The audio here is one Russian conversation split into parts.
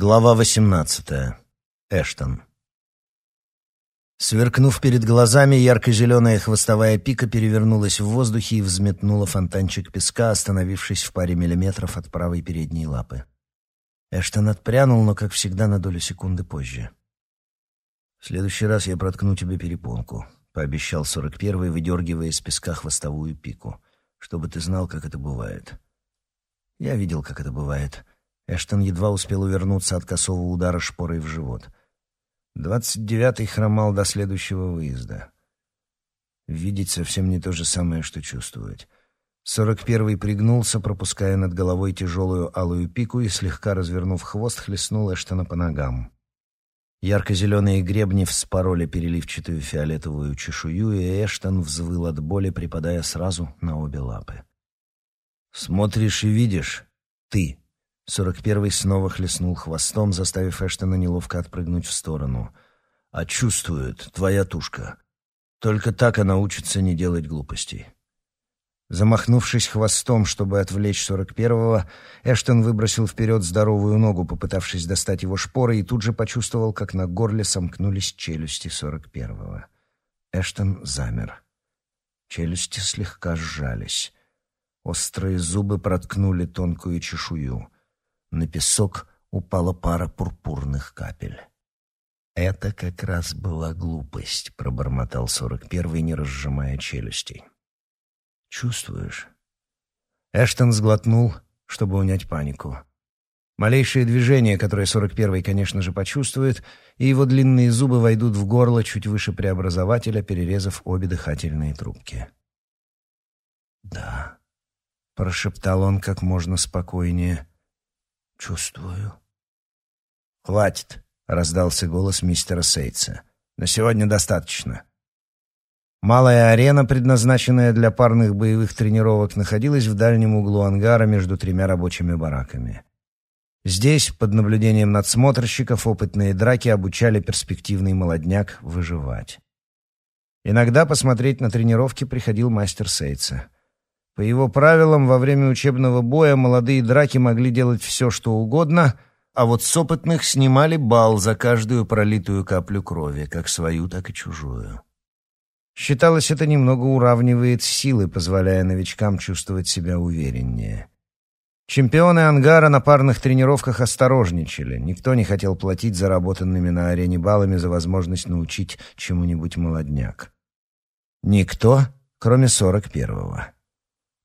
Глава 18. Эштон. Сверкнув перед глазами, ярко-зеленая хвостовая пика перевернулась в воздухе и взметнула фонтанчик песка, остановившись в паре миллиметров от правой передней лапы. Эштон отпрянул, но, как всегда, на долю секунды позже. «В следующий раз я проткну тебе перепонку», — пообещал сорок первый, выдергивая из песка хвостовую пику, «чтобы ты знал, как это бывает». Я видел, как это бывает — Эштон едва успел увернуться от косого удара шпорой в живот. Двадцать девятый хромал до следующего выезда. Видеть совсем не то же самое, что чувствовать. Сорок первый пригнулся, пропуская над головой тяжелую алую пику и, слегка развернув хвост, хлестнул Эштона по ногам. Ярко-зеленые гребни вспороли переливчатую фиолетовую чешую, и Эштон взвыл от боли, припадая сразу на обе лапы. «Смотришь и видишь. Ты», Сорок первый снова хлестнул хвостом, заставив Эштона неловко отпрыгнуть в сторону. «А чувствует твоя тушка. Только так она учится не делать глупостей». Замахнувшись хвостом, чтобы отвлечь сорок первого, Эштон выбросил вперед здоровую ногу, попытавшись достать его шпоры, и тут же почувствовал, как на горле сомкнулись челюсти сорок первого. Эштон замер. Челюсти слегка сжались. Острые зубы проткнули тонкую чешую — на песок упала пара пурпурных капель. «Это как раз была глупость», — пробормотал сорок первый, не разжимая челюстей. «Чувствуешь?» Эштон сглотнул, чтобы унять панику. Малейшее движение, которое сорок первый, конечно же, почувствует, и его длинные зубы войдут в горло чуть выше преобразователя, перерезав обе дыхательные трубки. «Да», — прошептал он как можно спокойнее, «Чувствую». «Хватит», — раздался голос мистера Сейтса. «На сегодня достаточно». Малая арена, предназначенная для парных боевых тренировок, находилась в дальнем углу ангара между тремя рабочими бараками. Здесь, под наблюдением надсмотрщиков, опытные драки обучали перспективный молодняк выживать. Иногда посмотреть на тренировки приходил мастер Сейтса. По его правилам, во время учебного боя молодые драки могли делать все, что угодно, а вот с опытных снимали бал за каждую пролитую каплю крови, как свою, так и чужую. Считалось, это немного уравнивает силы, позволяя новичкам чувствовать себя увереннее. Чемпионы ангара на парных тренировках осторожничали. Никто не хотел платить заработанными на арене баллами за возможность научить чему-нибудь молодняк. Никто, кроме сорок первого.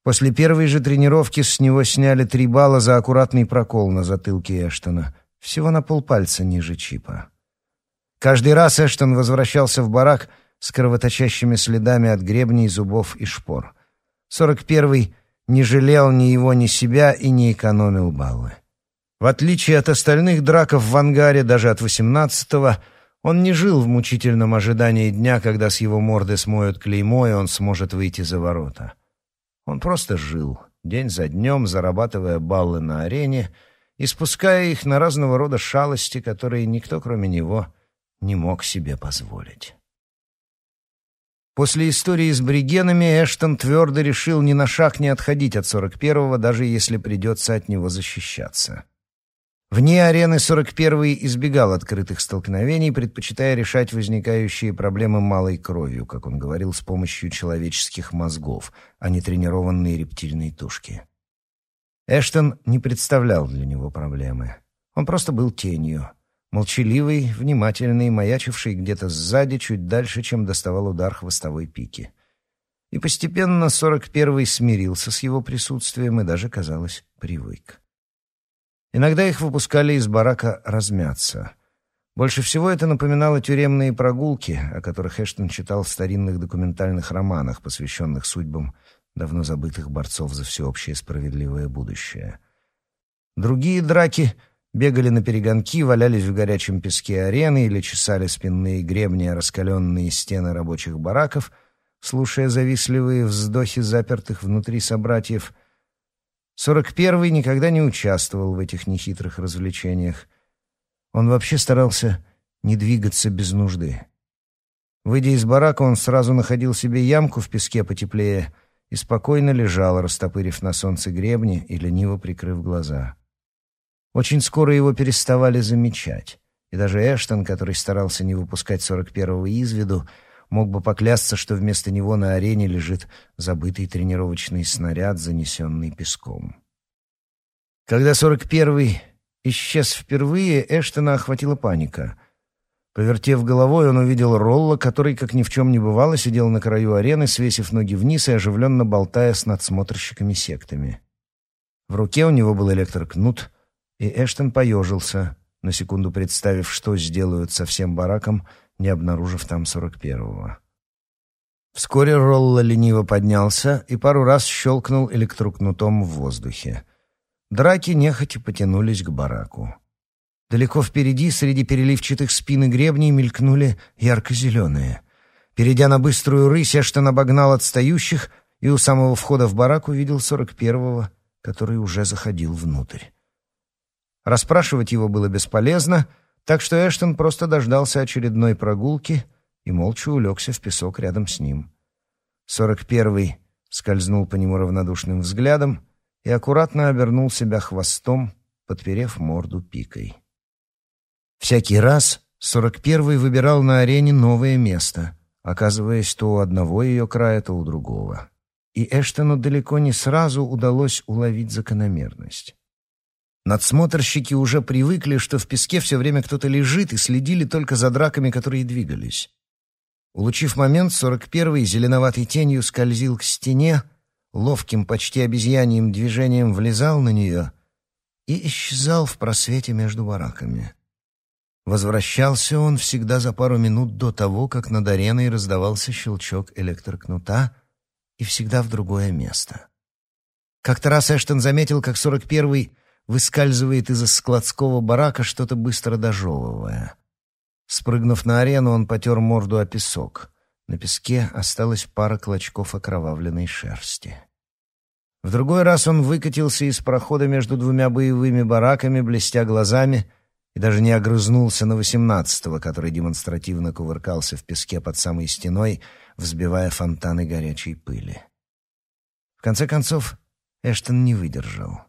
После первой же тренировки с него сняли три балла за аккуратный прокол на затылке Эштона, всего на полпальца ниже чипа. Каждый раз Эштон возвращался в барак с кровоточащими следами от гребней, зубов и шпор. Сорок первый не жалел ни его, ни себя и не экономил баллы. В отличие от остальных драков в ангаре, даже от восемнадцатого, он не жил в мучительном ожидании дня, когда с его морды смоют клеймо, и он сможет выйти за ворота. Он просто жил, день за днем зарабатывая баллы на арене и спуская их на разного рода шалости, которые никто, кроме него, не мог себе позволить. После истории с бригенами Эштон твердо решил ни на шаг не отходить от 41-го, даже если придется от него защищаться. Вне арены 41-й избегал открытых столкновений, предпочитая решать возникающие проблемы малой кровью, как он говорил, с помощью человеческих мозгов, а не тренированной рептильной тушки. Эштон не представлял для него проблемы. Он просто был тенью, молчаливый, внимательный, маячивший где-то сзади, чуть дальше, чем доставал удар хвостовой пики. И постепенно 41-й смирился с его присутствием и даже, казалось, привык. Иногда их выпускали из барака размяться. Больше всего это напоминало тюремные прогулки, о которых Эштон читал в старинных документальных романах, посвященных судьбам давно забытых борцов за всеобщее справедливое будущее. Другие драки бегали на перегонки, валялись в горячем песке арены или чесали спинные гребни раскаленные стены рабочих бараков, слушая завистливые вздохи запертых внутри собратьев — Сорок первый никогда не участвовал в этих нехитрых развлечениях. Он вообще старался не двигаться без нужды. Выйдя из барака, он сразу находил себе ямку в песке потеплее и спокойно лежал, растопырив на солнце гребни и лениво прикрыв глаза. Очень скоро его переставали замечать. И даже Эштон, который старался не выпускать 41-го из виду, мог бы поклясться, что вместо него на арене лежит забытый тренировочный снаряд, занесенный песком. Когда 41-й исчез впервые, Эштона охватила паника. Повертев головой, он увидел Ролла, который, как ни в чем не бывало, сидел на краю арены, свесив ноги вниз и оживленно болтая с надсмотрщиками-сектами. В руке у него был электрокнут, и Эштон поежился, на секунду представив, что сделают со всем бараком, не обнаружив там сорок первого. Вскоре Ролла лениво поднялся и пару раз щелкнул электрокнутом в воздухе. Драки нехотя потянулись к бараку. Далеко впереди, среди переливчатых спин и гребней, мелькнули ярко-зеленые. Перейдя на быструю рысь, Эштон обогнал отстающих и у самого входа в барак увидел сорок первого, который уже заходил внутрь. Расспрашивать его было бесполезно, так что Эштон просто дождался очередной прогулки и молча улегся в песок рядом с ним. Сорок первый скользнул по нему равнодушным взглядом и аккуратно обернул себя хвостом, подперев морду пикой. Всякий раз сорок первый выбирал на арене новое место, оказываясь то у одного ее края, то у другого. И Эштону далеко не сразу удалось уловить закономерность. Надсмотрщики уже привыкли, что в песке все время кто-то лежит, и следили только за драками, которые двигались. Улучив момент, сорок первый зеленоватой тенью скользил к стене, ловким, почти обезьяньим движением влезал на нее и исчезал в просвете между бараками. Возвращался он всегда за пару минут до того, как над ареной раздавался щелчок электрокнута, и всегда в другое место. Как-то раз Эштон заметил, как сорок первый выскальзывает из-за складского барака, что-то быстро дожевывая. Спрыгнув на арену, он потер морду о песок. На песке осталась пара клочков окровавленной шерсти. В другой раз он выкатился из прохода между двумя боевыми бараками, блестя глазами, и даже не огрызнулся на восемнадцатого, который демонстративно кувыркался в песке под самой стеной, взбивая фонтаны горячей пыли. В конце концов, Эштон не выдержал.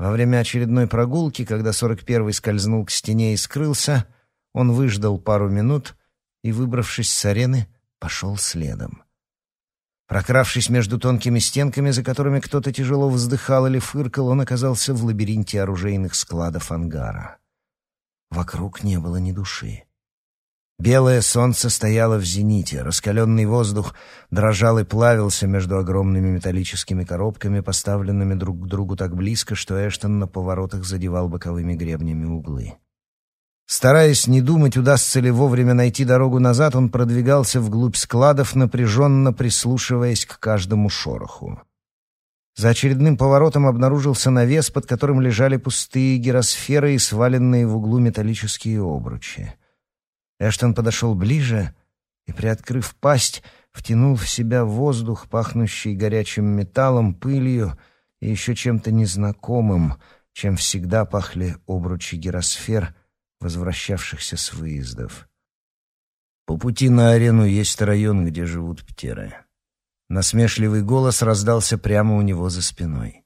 Во время очередной прогулки, когда сорок первый скользнул к стене и скрылся, он выждал пару минут и, выбравшись с арены, пошел следом. Прокравшись между тонкими стенками, за которыми кто-то тяжело вздыхал или фыркал, он оказался в лабиринте оружейных складов ангара. Вокруг не было ни души. Белое солнце стояло в зените, раскаленный воздух дрожал и плавился между огромными металлическими коробками, поставленными друг к другу так близко, что Эштон на поворотах задевал боковыми гребнями углы. Стараясь не думать, удастся ли вовремя найти дорогу назад, он продвигался вглубь складов, напряженно прислушиваясь к каждому шороху. За очередным поворотом обнаружился навес, под которым лежали пустые гиросферы и сваленные в углу металлические обручи. Эштон подошел ближе и, приоткрыв пасть, втянул в себя воздух, пахнущий горячим металлом, пылью и еще чем-то незнакомым, чем всегда пахли обручи гиросфер, возвращавшихся с выездов. По пути на арену есть район, где живут птеры. Насмешливый голос раздался прямо у него за спиной.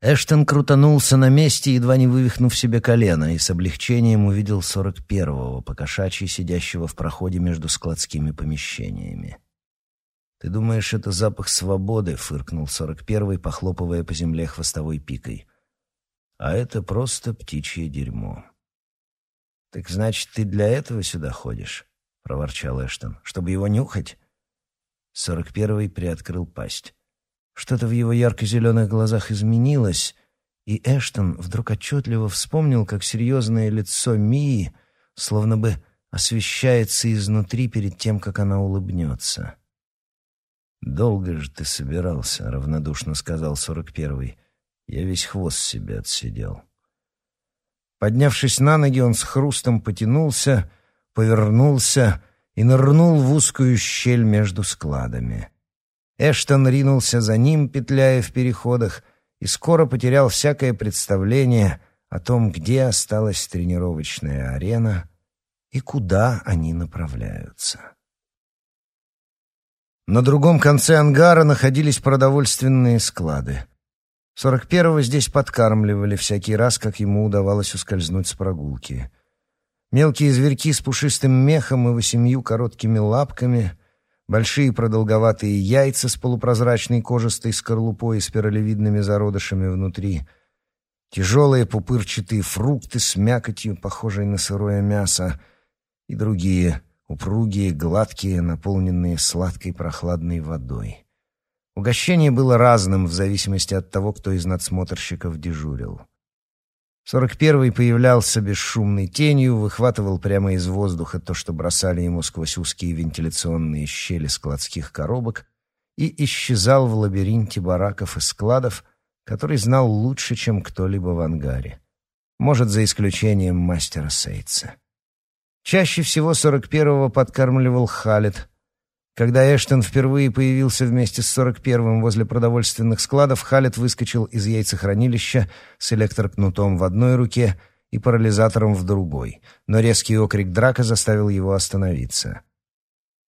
Эштон крутанулся на месте, едва не вывихнув себе колено, и с облегчением увидел сорок первого, покошачьи сидящего в проходе между складскими помещениями. «Ты думаешь, это запах свободы?» — фыркнул сорок первый, похлопывая по земле хвостовой пикой. «А это просто птичье дерьмо». «Так значит, ты для этого сюда ходишь?» — проворчал Эштон. «Чтобы его нюхать?» Сорок первый приоткрыл пасть. Что-то в его ярко-зеленых глазах изменилось, и Эштон вдруг отчетливо вспомнил, как серьезное лицо Мии словно бы освещается изнутри перед тем, как она улыбнется. «Долго же ты собирался», — равнодушно сказал сорок первый. «Я весь хвост себе отсидел». Поднявшись на ноги, он с хрустом потянулся, повернулся и нырнул в узкую щель между складами. Эштон ринулся за ним, петляя в переходах, и скоро потерял всякое представление о том, где осталась тренировочная арена и куда они направляются. На другом конце ангара находились продовольственные склады. Сорок первого здесь подкармливали всякий раз, как ему удавалось ускользнуть с прогулки. Мелкие зверьки с пушистым мехом и восемью короткими лапками, большие продолговатые яйца с полупрозрачной кожистой скорлупой и спиралевидными зародышами внутри, тяжелые пупырчатые фрукты с мякотью, похожей на сырое мясо, и другие, упругие, гладкие, наполненные сладкой прохладной водой. Угощение было разным в зависимости от того, кто из надсмотрщиков дежурил. Сорок первый появлялся бесшумной тенью, выхватывал прямо из воздуха то, что бросали ему сквозь узкие вентиляционные щели складских коробок, и исчезал в лабиринте бараков и складов, который знал лучше, чем кто-либо в ангаре. Может, за исключением мастера Сейтса. Чаще всего сорок первого подкармливал Халет — когда Эштон впервые появился вместе с 41-м возле продовольственных складов, Халет выскочил из яйцехранилища с электрокнутом в одной руке и парализатором в другой, но резкий окрик Драка заставил его остановиться.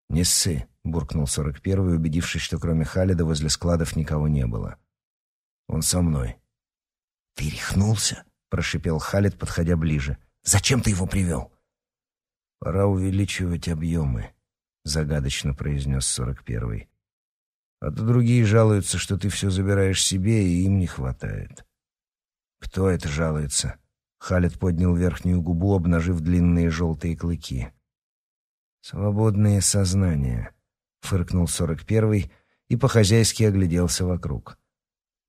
«Не ссы», — буркнул 41-й, убедившись, что кроме Халида возле складов никого не было. «Он со мной». «Ты рехнулся?» — прошипел Халид, подходя ближе. «Зачем ты его привел?» «Пора увеличивать объемы», загадочно произнес сорок первый. А то другие жалуются, что ты все забираешь себе, и им не хватает. Кто это жалуется? Халет поднял верхнюю губу, обнажив длинные желтые клыки. Свободные сознания, фыркнул сорок первый и по-хозяйски огляделся вокруг.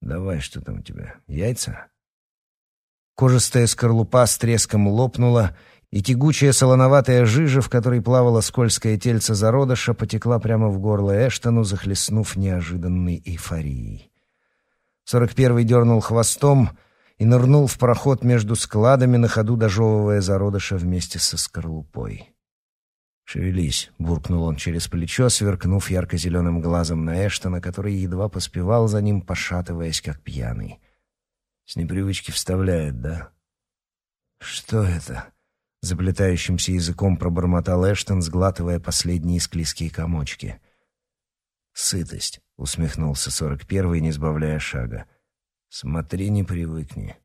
Давай, что там у тебя? Яйца? Кожистая скорлупа с треском лопнула, и тягучая солоноватая жижа, в которой плавало скользкое тельце зародыша, потекла прямо в горло Эштону, захлестнув неожиданной эйфорией. Сорок первый дернул хвостом и нырнул в проход между складами, на ходу дожевывая зародыша вместе со скорлупой. «Шевелись», — буркнул он через плечо, сверкнув ярко-зеленым глазом на Эштона, который едва поспевал за ним, пошатываясь, как пьяный. «С непривычки вставляет, да?» «Что это?» Заплетающимся языком пробормотал Эштон, сглатывая последние склизкие комочки. «Сытость», — усмехнулся сорок первый, не сбавляя шага. «Смотри, не привыкни».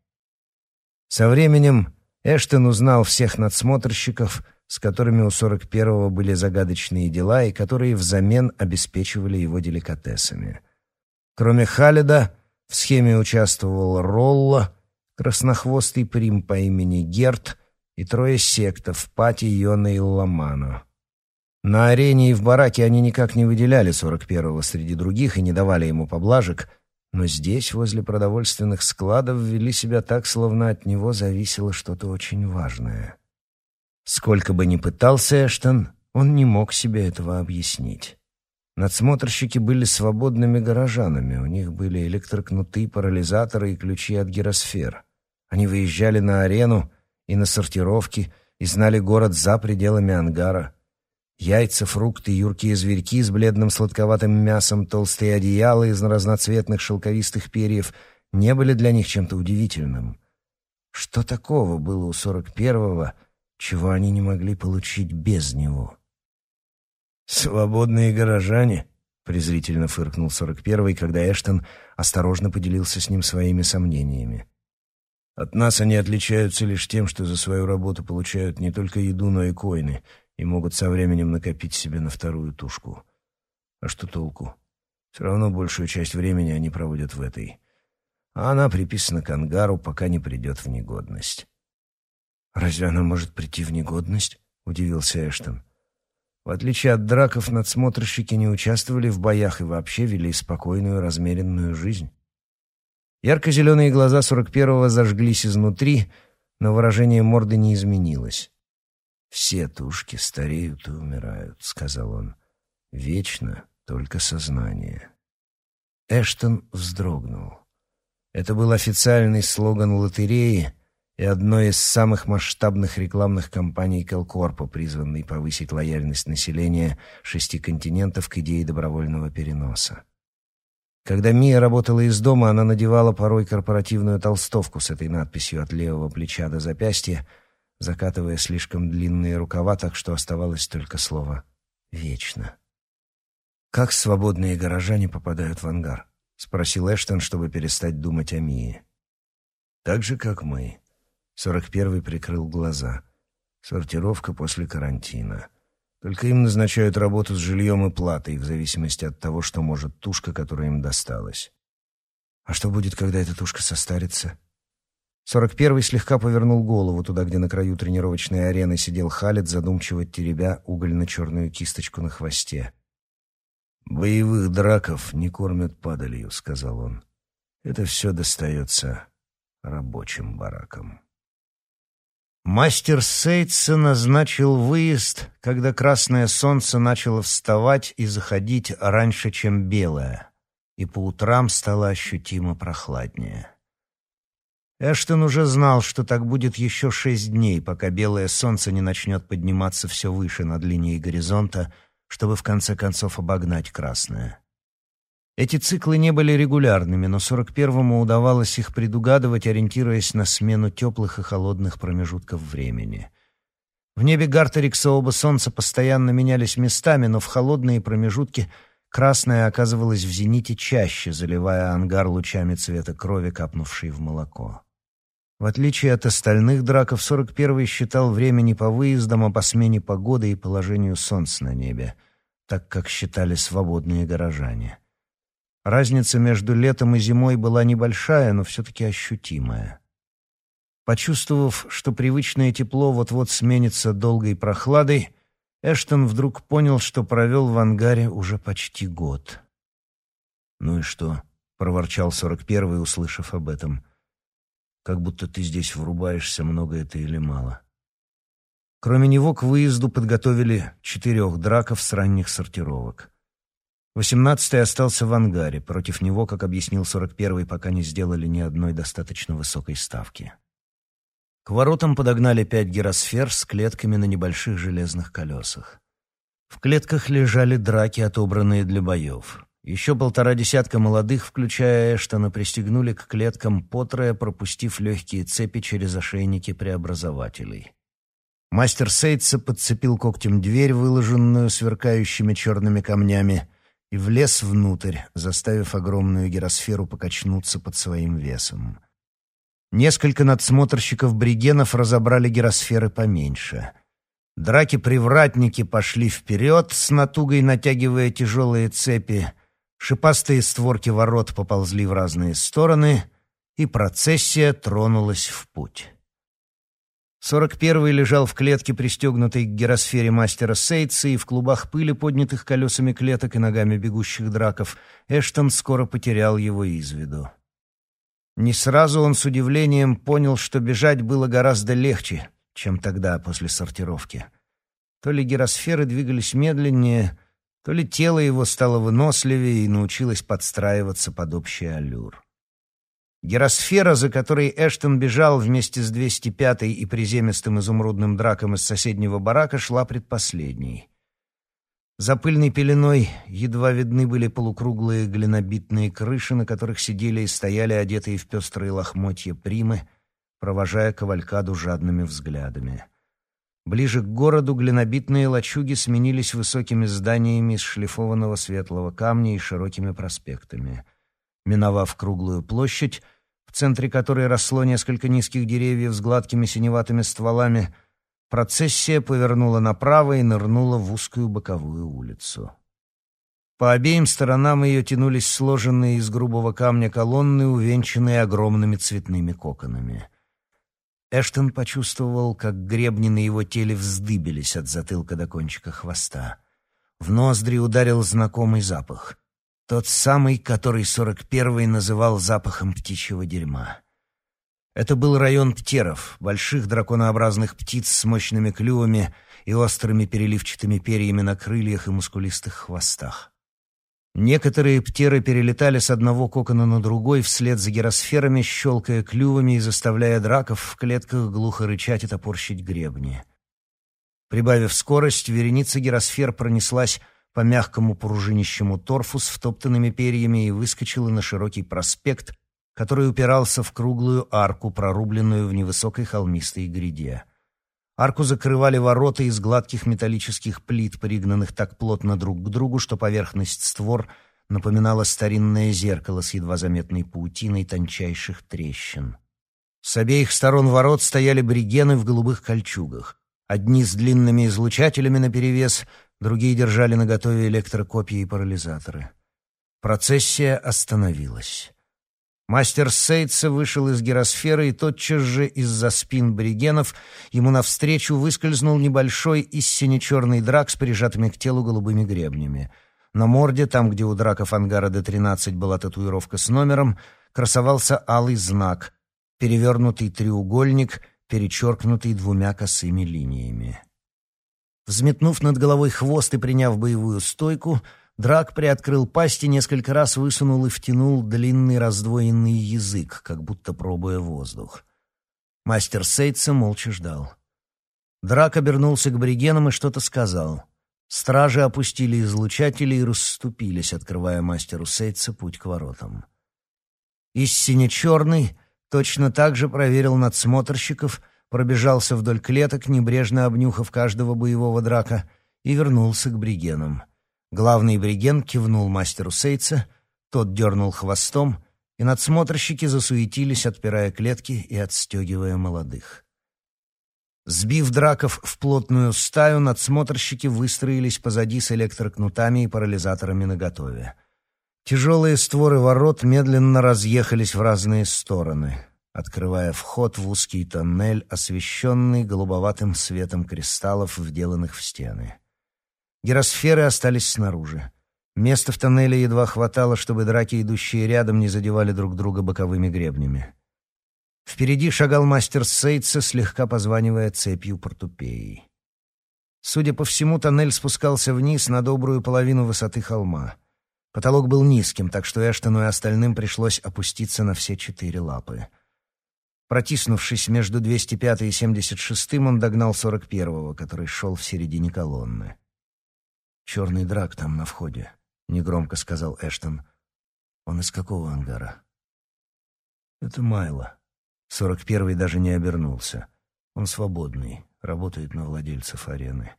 Со временем Эштон узнал всех надсмотрщиков, с которыми у сорок первого были загадочные дела и которые взамен обеспечивали его деликатесами. Кроме Халида, в схеме участвовал Ролла, краснохвостый прим по имени Герт — и трое сектов — Пати, Йона и Ламано. На арене и в бараке они никак не выделяли сорок первого среди других и не давали ему поблажек, но здесь, возле продовольственных складов, вели себя так, словно от него зависело что-то очень важное. Сколько бы ни пытался Эштон, он не мог себе этого объяснить. Надсмотрщики были свободными горожанами, у них были электрокнуты, парализаторы и ключи от гиросфер. Они выезжали на арену, и на сортировке, и знали город за пределами ангара. Яйца, фрукты, юркие зверьки с бледным сладковатым мясом, толстые одеяла из разноцветных шелковистых перьев не были для них чем-то удивительным. Что такого было у сорок первого, чего они не могли получить без него? «Свободные горожане», — презрительно фыркнул сорок первый, когда Эштон осторожно поделился с ним своими сомнениями. От нас они отличаются лишь тем, что за свою работу получают не только еду, но и коины, и могут со временем накопить себе на вторую тушку. А что толку? Все равно большую часть времени они проводят в этой. А она приписана к ангару, пока не придет в негодность. «Разве она может прийти в негодность?» — удивился Эштон. В отличие от драков, надсмотрщики не участвовали в боях и вообще вели спокойную, размеренную жизнь. Ярко-зеленые глаза 41-го зажглись изнутри, но выражение морды не изменилось. «Все тушки стареют и умирают», — сказал он. «Вечно только сознание». Эштон вздрогнул. Это был официальный слоган лотереи и одной из самых масштабных рекламных кампаний Келкорпа, призванной повысить лояльность населения шести континентов к идее добровольного переноса. Когда Мия работала из дома, она надевала порой корпоративную толстовку с этой надписью от левого плеча до запястья, закатывая слишком длинные рукава, так что оставалось только слово «вечно». «Как свободные горожане попадают в ангар?» — спросил Эштон, чтобы перестать думать о Мии. Так же, как мы. Сорок первый прикрыл глаза. Сортировка после карантина. Только им назначают работу с жильем и платой, в зависимости от того, что может тушка, которая им досталась. А что будет, когда эта тушка состарится? Сорок первый слегка повернул голову туда, где на краю тренировочной арены сидел Халид, задумчиво теребя угольно-черную кисточку на хвосте. «Боевых драков не кормят падалью», — сказал он. «Это все достается рабочим баракам». Мастер Сейтса назначил выезд, когда красное солнце начало вставать и заходить раньше, чем белое, и по утрам стало ощутимо прохладнее. Эштон уже знал, что так будет еще шесть дней, пока белое солнце не начнет подниматься все выше над линией горизонта, чтобы в конце концов обогнать красное. Эти циклы не были регулярными, но 41-му удавалось их предугадывать, ориентируясь на смену теплых и холодных промежутков времени. В небе Гартерикса оба солнца постоянно менялись местами, но в холодные промежутки красное оказывалось в зените чаще, заливая ангар лучами цвета крови, капнувшей в молоко. В отличие от остальных драков, 41-й считал время не по выездам, а по смене погоды и положению солнца на небе, так как считали свободные горожане. Разница между летом и зимой была небольшая, но все-таки ощутимая. Почувствовав, что привычное тепло вот-вот сменится долгой прохладой, Эштон вдруг понял, что провел в ангаре уже почти год. «Ну и что?» — проворчал сорок первый, услышав об этом как будто ты здесь врубаешься, много это или мало. Кроме него к выезду подготовили четырех драков с ранних сортировок. Восемнадцатый остался в ангаре. Против него, как объяснил сорок первый, пока не сделали ни одной достаточно высокой ставки. К воротам подогнали пять гиросфер с клетками на небольших железных колесах. В клетках лежали драки, отобранные для боев. Еще полтора десятка молодых, включая Эштона, пристегнули к клеткам потрое, пропустив легкие цепи через ошейники преобразователей. Мастер Сейтса подцепил когтем дверь, выложенную сверкающими черными камнями, и влез внутрь, заставив огромную гиросферу покачнуться под своим весом. Несколько надсмотрщиков-бригенов разобрали гиросферы поменьше. Драки-привратники пошли вперед, с натугой натягивая тяжелые цепи — Шипастые створки ворот поползли в разные стороны, и процессия тронулась в путь. Сорок первый лежал в клетке, пристегнутой к гиросфере мастера Сейтса, и в клубах пыли, поднятых колесами клеток и ногами бегущих драков, Эштон скоро потерял его из виду. Не сразу он с удивлением понял, что бежать было гораздо легче, чем тогда после сортировки. То ли гиросферы двигались медленнее, то ли тело его стало выносливее и научилось подстраиваться под общий аллюр. Геросфера, за которой Эштон бежал вместе с 205-й и приземистым изумрудным драком из соседнего барака, шла предпоследней. За пыльной пеленой едва видны были полукруглые глинобитные крыши, на которых сидели и стояли одетые в пестрые лохмотья примы, провожая кавалькаду жадными взглядами. Ближе к городу глинобитные лачуги сменились высокими зданиями из шлифованного светлого камня и широкими проспектами. Миновав круглую площадь, в центре которой росло несколько низких деревьев с гладкими синеватыми стволами, процессия повернула направо и нырнула в узкую боковую улицу. По обеим сторонам ее тянулись сложенные из грубого камня колонны, увенчанные огромными цветными коконами — Эштон почувствовал, как гребни на его теле вздыбились от затылка до кончика хвоста. В ноздри ударил знакомый запах. Тот самый, который сорок первый называл запахом птичьего дерьма. Это был район птеров, больших драконообразных птиц с мощными клювами и острыми переливчатыми перьями на крыльях и мускулистых хвостах. Некоторые птеры перелетали с одного кокона на другой вслед за гиросферами, щелкая клювами и заставляя драков в клетках глухо рычать и топорщить гребни. Прибавив скорость, вереница гиросфер пронеслась по мягкому пружинищему торфу с втоптанными перьями и выскочила на широкий проспект, который упирался в круглую арку, прорубленную в невысокой холмистой гряде. Арку закрывали ворота из гладких металлических плит, пригнанных так плотно друг к другу, что поверхность створ напоминало старинное зеркало с едва заметной паутиной тончайших трещин. С обеих сторон ворот стояли бригены в голубых кольчугах. Одни с длинными излучателями наперевес, другие держали наготове электрокопии и парализаторы. Процессия остановилась. Мастер Сейтса вышел из гиросферы, и тотчас же из-за спин бригенов ему навстречу выскользнул небольшой и сине-черный драк с прижатыми к телу голубыми гребнями. На морде, там, где у драков ангара Д-13 была татуировка с номером, красовался алый знак — перевернутый треугольник, перечеркнутый двумя косыми линиями. Взметнув над головой хвост и приняв боевую стойку — Драк приоткрыл пасть и несколько раз высунул и втянул длинный раздвоенный язык, как будто пробуя воздух. Мастер Сейтса молча ждал. Драк обернулся к бригенам и что-то сказал. Стражи опустили излучатели и расступились, открывая мастеру Сейтса путь к воротам. Истине черный точно так же проверил надсмотрщиков, пробежался вдоль клеток, небрежно обнюхав каждого боевого драка, и вернулся к бригенам — Главный бриген кивнул мастеру Сейца, тот дернул хвостом, и надсмотрщики засуетились, отпирая клетки и отстегивая молодых. Сбив драков в плотную стаю, надсмотрщики выстроились позади с электрокнутами и парализаторами наготове. Тяжелые створы ворот медленно разъехались в разные стороны, открывая вход в узкий тоннель, освещенный голубоватым светом кристаллов, вделанных в стены. Гиросферы остались снаружи. Места в тоннеле едва хватало, чтобы драки, идущие рядом, не задевали друг друга боковыми гребнями. Впереди шагал мастер Сейтса, слегка позванивая цепью портупеей. Судя по всему, тоннель спускался вниз на добрую половину высоты холма. Потолок был низким, так что Эштону и остальным пришлось опуститься на все четыре лапы. Протиснувшись между 205 и 76, он догнал 41-го, который шел в середине колонны. «Черный драк там на входе», — негромко сказал Эштон. «Он из какого ангара?» «Это Майло». Сорок первый даже не обернулся. Он свободный, работает на владельцев арены.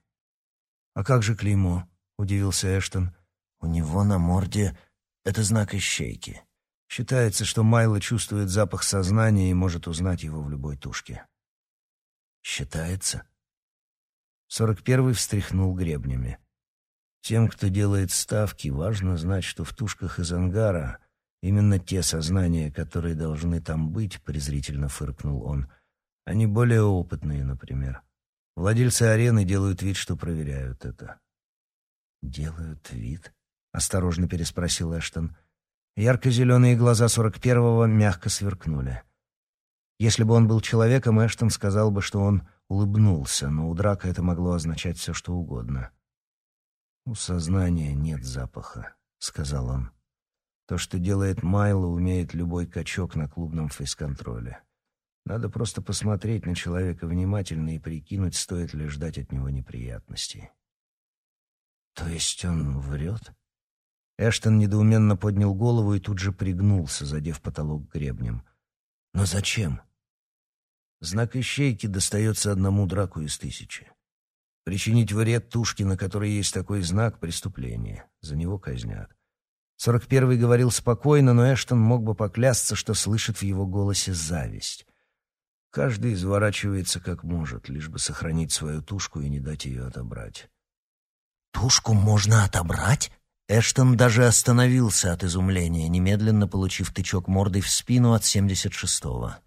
«А как же клеймо?» — удивился Эштон. «У него на морде... Это знак ищейки. Считается, что Майло чувствует запах сознания и может узнать его в любой тушке». «Считается?» Сорок первый встряхнул гребнями. Тем, кто делает ставки, важно знать, что в тушках из ангара именно те сознания, которые должны там быть, презрительно фыркнул он. Они более опытные, например. Владельцы арены делают вид, что проверяют это. «Делают вид?» — осторожно переспросил Эштон. Ярко-зеленые глаза сорок первого мягко сверкнули. Если бы он был человеком, Эштон сказал бы, что он улыбнулся, но у Драка это могло означать все, что угодно. «У сознания нет запаха», — сказал он. «То, что делает Майло, умеет любой качок на клубном фейс-контроле. Надо просто посмотреть на человека внимательно и прикинуть, стоит ли ждать от него неприятностей». «То есть он врет?» Эштон недоуменно поднял голову и тут же пригнулся, задев потолок гребнем. «Но зачем?» Знак ищейки достается одному драку из тысячи. Причинить вред тушке, на которой есть такой знак, — преступление. За него казнят. Сорок первый говорил спокойно, но Эштон мог бы поклясться, что слышит в его голосе зависть. Каждый изворачивается как может, лишь бы сохранить свою тушку и не дать ее отобрать. «Тушку можно отобрать?» Эштон даже остановился от изумления, немедленно получив тычок мордой в спину от семьдесят шестого.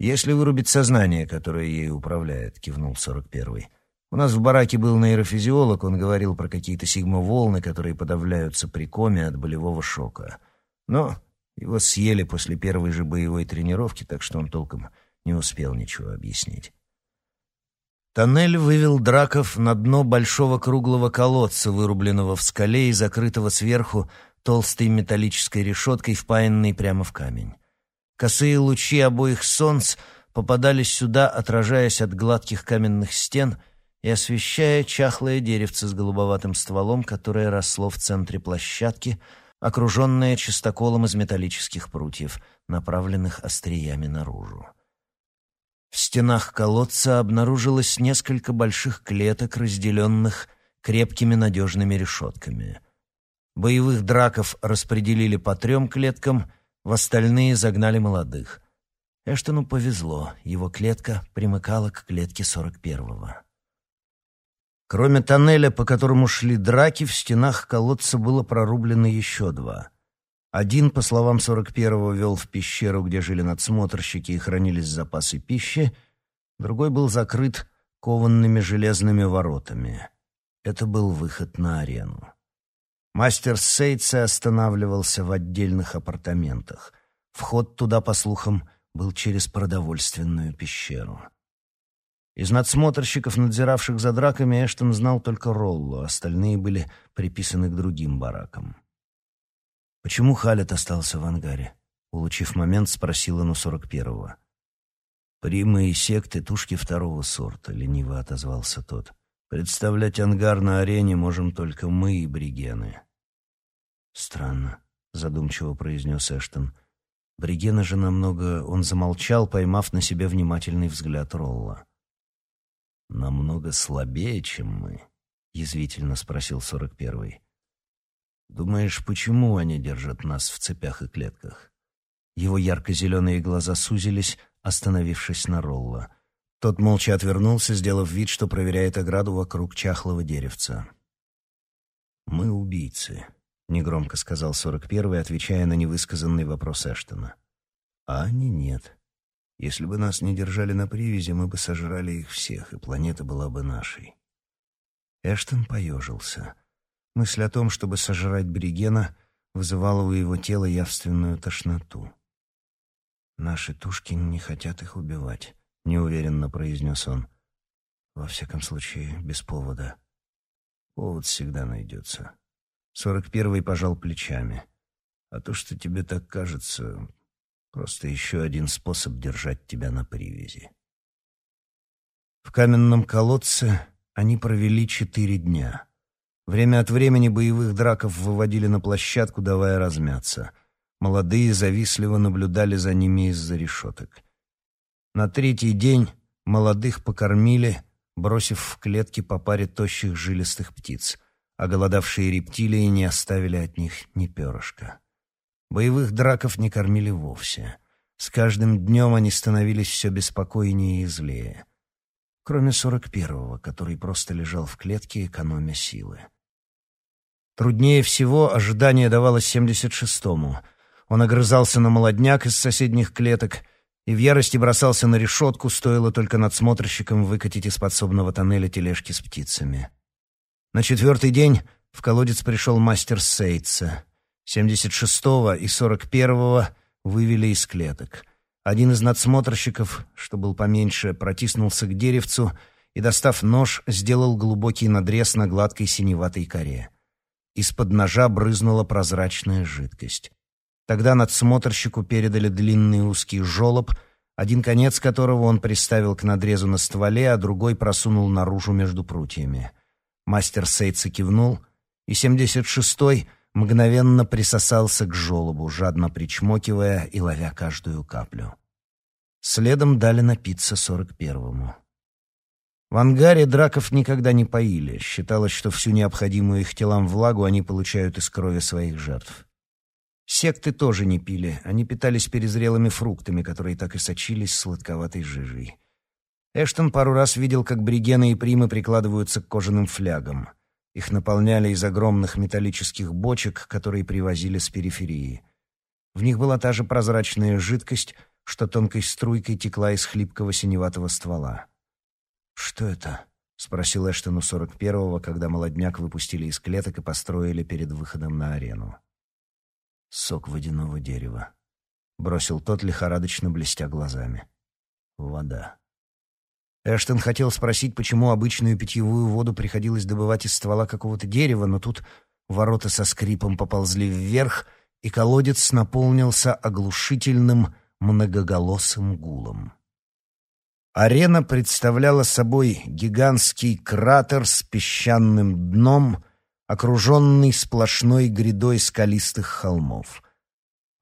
«Если вырубить сознание, которое ей управляет», — кивнул сорок первый. У нас в бараке был нейрофизиолог, он говорил про какие-то сигма-волны, которые подавляются при коме от болевого шока. Но его съели после первой же боевой тренировки, так что он толком не успел ничего объяснить. Тоннель вывел драков на дно большого круглого колодца, вырубленного в скале и закрытого сверху толстой металлической решеткой, впаянной прямо в камень. Косые лучи обоих солнц попадались сюда, отражаясь от гладких каменных стен — и освещая чахлое деревце с голубоватым стволом, которое росло в центре площадки, окруженное чистоколом из металлических прутьев, направленных остриями наружу. В стенах колодца обнаружилось несколько больших клеток, разделенных крепкими надежными решетками. Боевых драков распределили по трем клеткам, в остальные загнали молодых. Эштону повезло, его клетка примыкала к клетке 41-го. Кроме тоннеля, по которому шли драки, в стенах колодца было прорублено еще два. Один, по словам 41-го, вел в пещеру, где жили надсмотрщики и хранились запасы пищи, другой был закрыт кованными железными воротами. Это был выход на арену. Мастер Сейтсе останавливался в отдельных апартаментах. Вход туда, по слухам, был через продовольственную пещеру. Из надсмотрщиков, надзиравших за драками, Эштон знал только Роллу, остальные были приписаны к другим баракам. «Почему Халет остался в ангаре?» Улучив момент, спросил он у сорок первого. «Примы и секты тушки второго сорта», — лениво отозвался тот. «Представлять ангар на арене можем только мы и бригены». «Странно», — задумчиво произнес Эштон. «Бригена же намного...» Он замолчал, поймав на себе внимательный взгляд Ролла намного слабее, чем мы?» — язвительно спросил сорок первый. «Думаешь, почему они держат нас в цепях и клетках?» Его ярко-зеленые глаза сузились, остановившись на Ролла. Тот молча отвернулся, сделав вид, что проверяет ограду вокруг чахлого деревца. «Мы убийцы», — негромко сказал сорок первый, отвечая на невысказанный вопрос Эштона. «А они нет. Если бы нас не держали на привязи, мы бы сожрали их всех, и планета была бы нашей. Эштон поежился. Мысль о том, чтобы сожрать Бригена, вызывала у его тела явственную тошноту. «Наши тушки не хотят их убивать», — неуверенно произнес он. «Во всяком случае, без повода. Повод всегда найдется». Сорок первый пожал плечами. «А то, что тебе так кажется, Просто еще один способ держать тебя на привязи. В каменном колодце они провели четыре дня. Время от времени боевых драков выводили на площадку, давая размяться. Молодые завистливо наблюдали за ними из-за решеток. На третий день молодых покормили, бросив в клетки по паре тощих жилистых птиц, а голодавшие рептилии не оставили от них ни перышка. Боевых драков не кормили вовсе. С каждым днем они становились все беспокойнее и злее. Кроме сорок первого, который просто лежал в клетке, экономя силы. Труднее всего ожидание давалось семьдесят шестому. Он огрызался на молодняк из соседних клеток и в ярости бросался на решетку, стоило только надсмотрщикам выкатить из подсобного тоннеля тележки с птицами. На четвертый день в колодец пришел мастер Сейтса — 76-го и 41-го вывели из клеток. Один из надсмотрщиков, что был поменьше, протиснулся к деревцу и, достав нож, сделал глубокий надрез на гладкой синеватой коре. Из-под ножа брызнула прозрачная жидкость. Тогда надсмотрщику передали длинный узкий жолоб, один конец которого он приставил к надрезу на стволе, а другой просунул наружу между прутьями. Мастер Сейца кивнул, и 76-й мгновенно присосался к желобу, жадно причмокивая и ловя каждую каплю. Следом дали напиться сорок первому. В ангаре драков никогда не поили. Считалось, что всю необходимую их телам влагу они получают из крови своих жертв. Секты тоже не пили. Они питались перезрелыми фруктами, которые так и сочились сладковатой жижей. Эштон пару раз видел, как бригены и примы прикладываются к кожаным флягам. Их наполняли из огромных металлических бочек, которые привозили с периферии. В них была та же прозрачная жидкость, что тонкой струйкой текла из хлипкого синеватого ствола. «Что это?» — спросил Эштон у сорок первого, когда молодняк выпустили из клеток и построили перед выходом на арену. «Сок водяного дерева», — бросил тот, лихорадочно блестя глазами. «Вода». Эштон хотел спросить, почему обычную питьевую воду приходилось добывать из ствола какого-то дерева, но тут ворота со скрипом поползли вверх, и колодец наполнился оглушительным многоголосым гулом. Арена представляла собой гигантский кратер с песчаным дном, окруженный сплошной грядой скалистых холмов.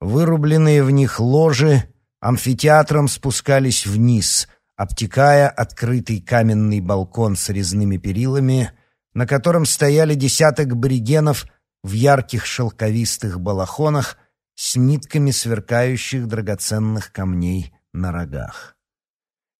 Вырубленные в них ложи амфитеатром спускались вниз — обтекая открытый каменный балкон с резными перилами, на котором стояли десяток бригенов в ярких шелковистых балахонах с нитками сверкающих драгоценных камней на рогах.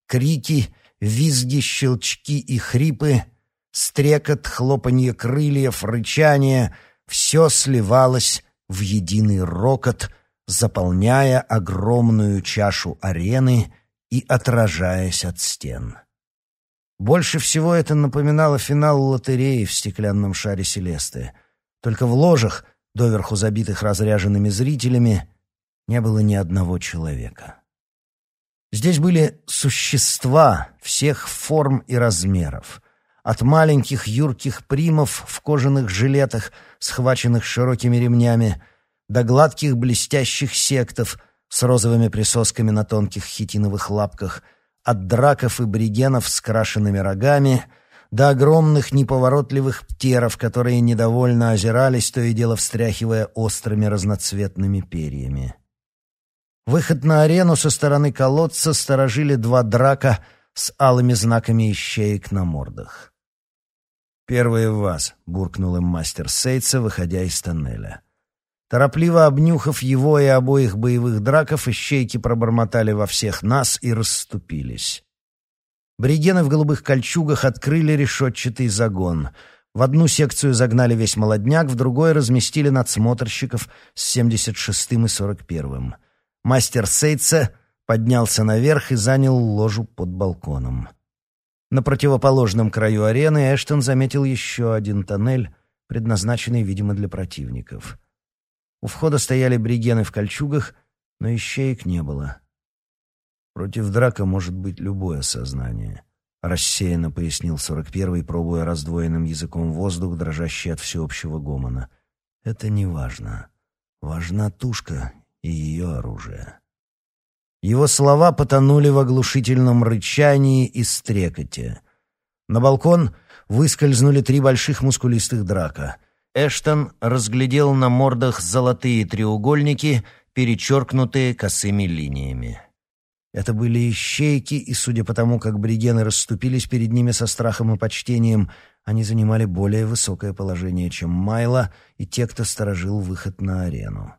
Крики, визги, щелчки и хрипы, стрекот, хлопанье крыльев, рычание — все сливалось в единый рокот, заполняя огромную чашу арены и отражаясь от стен. Больше всего это напоминало финал лотереи в стеклянном шаре Селесты. Только в ложах, доверху забитых разряженными зрителями, не было ни одного человека. Здесь были существа всех форм и размеров. От маленьких юрких примов в кожаных жилетах, схваченных широкими ремнями, до гладких блестящих сектов с розовыми присосками на тонких хитиновых лапках — от драков и бригенов с крашенными рогами до огромных неповоротливых птеров, которые недовольно озирались, то и дело встряхивая острыми разноцветными перьями. Выход на арену со стороны колодца сторожили два драка с алыми знаками ищеек на мордах. «Первые в вас», — буркнул им мастер Сейтса, выходя из тоннеля. Торопливо обнюхав его и обоих боевых драков, ищейки пробормотали во всех нас и расступились. Бригены в голубых кольчугах открыли решетчатый загон. В одну секцию загнали весь молодняк, в другой разместили надсмотрщиков с 76-м и 41-м. Мастер Сейтса поднялся наверх и занял ложу под балконом. На противоположном краю арены Эштон заметил еще один тоннель, предназначенный, видимо, для противников — у входа стояли бригены в кольчугах, но ищеек не было. «Против драка может быть любое сознание», — рассеянно пояснил сорок первый, пробуя раздвоенным языком воздух, дрожащий от всеобщего гомона. «Это не важно. Важна тушка и ее оружие». Его слова потонули в оглушительном рычании и стрекоте. На балкон выскользнули три больших мускулистых драка — Эштон разглядел на мордах золотые треугольники, перечеркнутые косыми линиями. Это были ищейки, и, судя по тому, как бригены расступились перед ними со страхом и почтением, они занимали более высокое положение, чем Майло и те, кто сторожил выход на арену.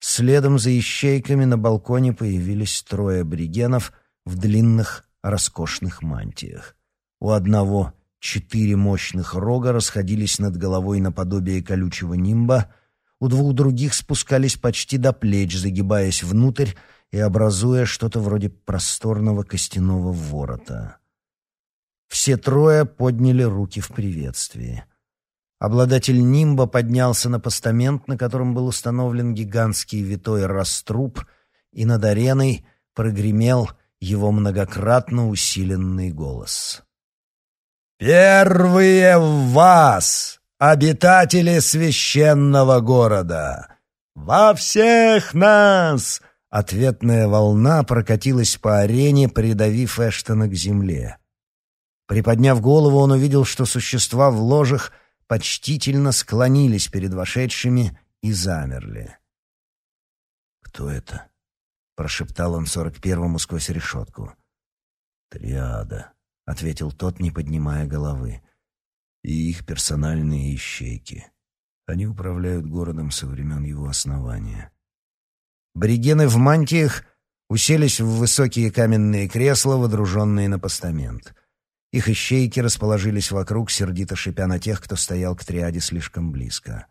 Следом за ищейками на балконе появились трое бригенов в длинных, роскошных мантиях. У одного Четыре мощных рога расходились над головой наподобие колючего нимба, у двух других спускались почти до плеч, загибаясь внутрь и образуя что-то вроде просторного костяного ворота. Все трое подняли руки в приветствии. Обладатель нимба поднялся на постамент, на котором был установлен гигантский витой раструб, и над ареной прогремел его многократно усиленный голос. «Первые вас, обитатели священного города! Во всех нас!» Ответная волна прокатилась по арене, придавив Эштона к земле. Приподняв голову, он увидел, что существа в ложах почтительно склонились перед вошедшими и замерли. «Кто это?» — прошептал он сорок первому сквозь решетку. «Триада», ответил тот, не поднимая головы. И их персональные ищейки. Они управляют городом со времен его основания. Бригены в мантиях уселись в высокие каменные кресла, водруженные на постамент. Их ищейки расположились вокруг, сердито шипя на тех, кто стоял к триаде слишком близко.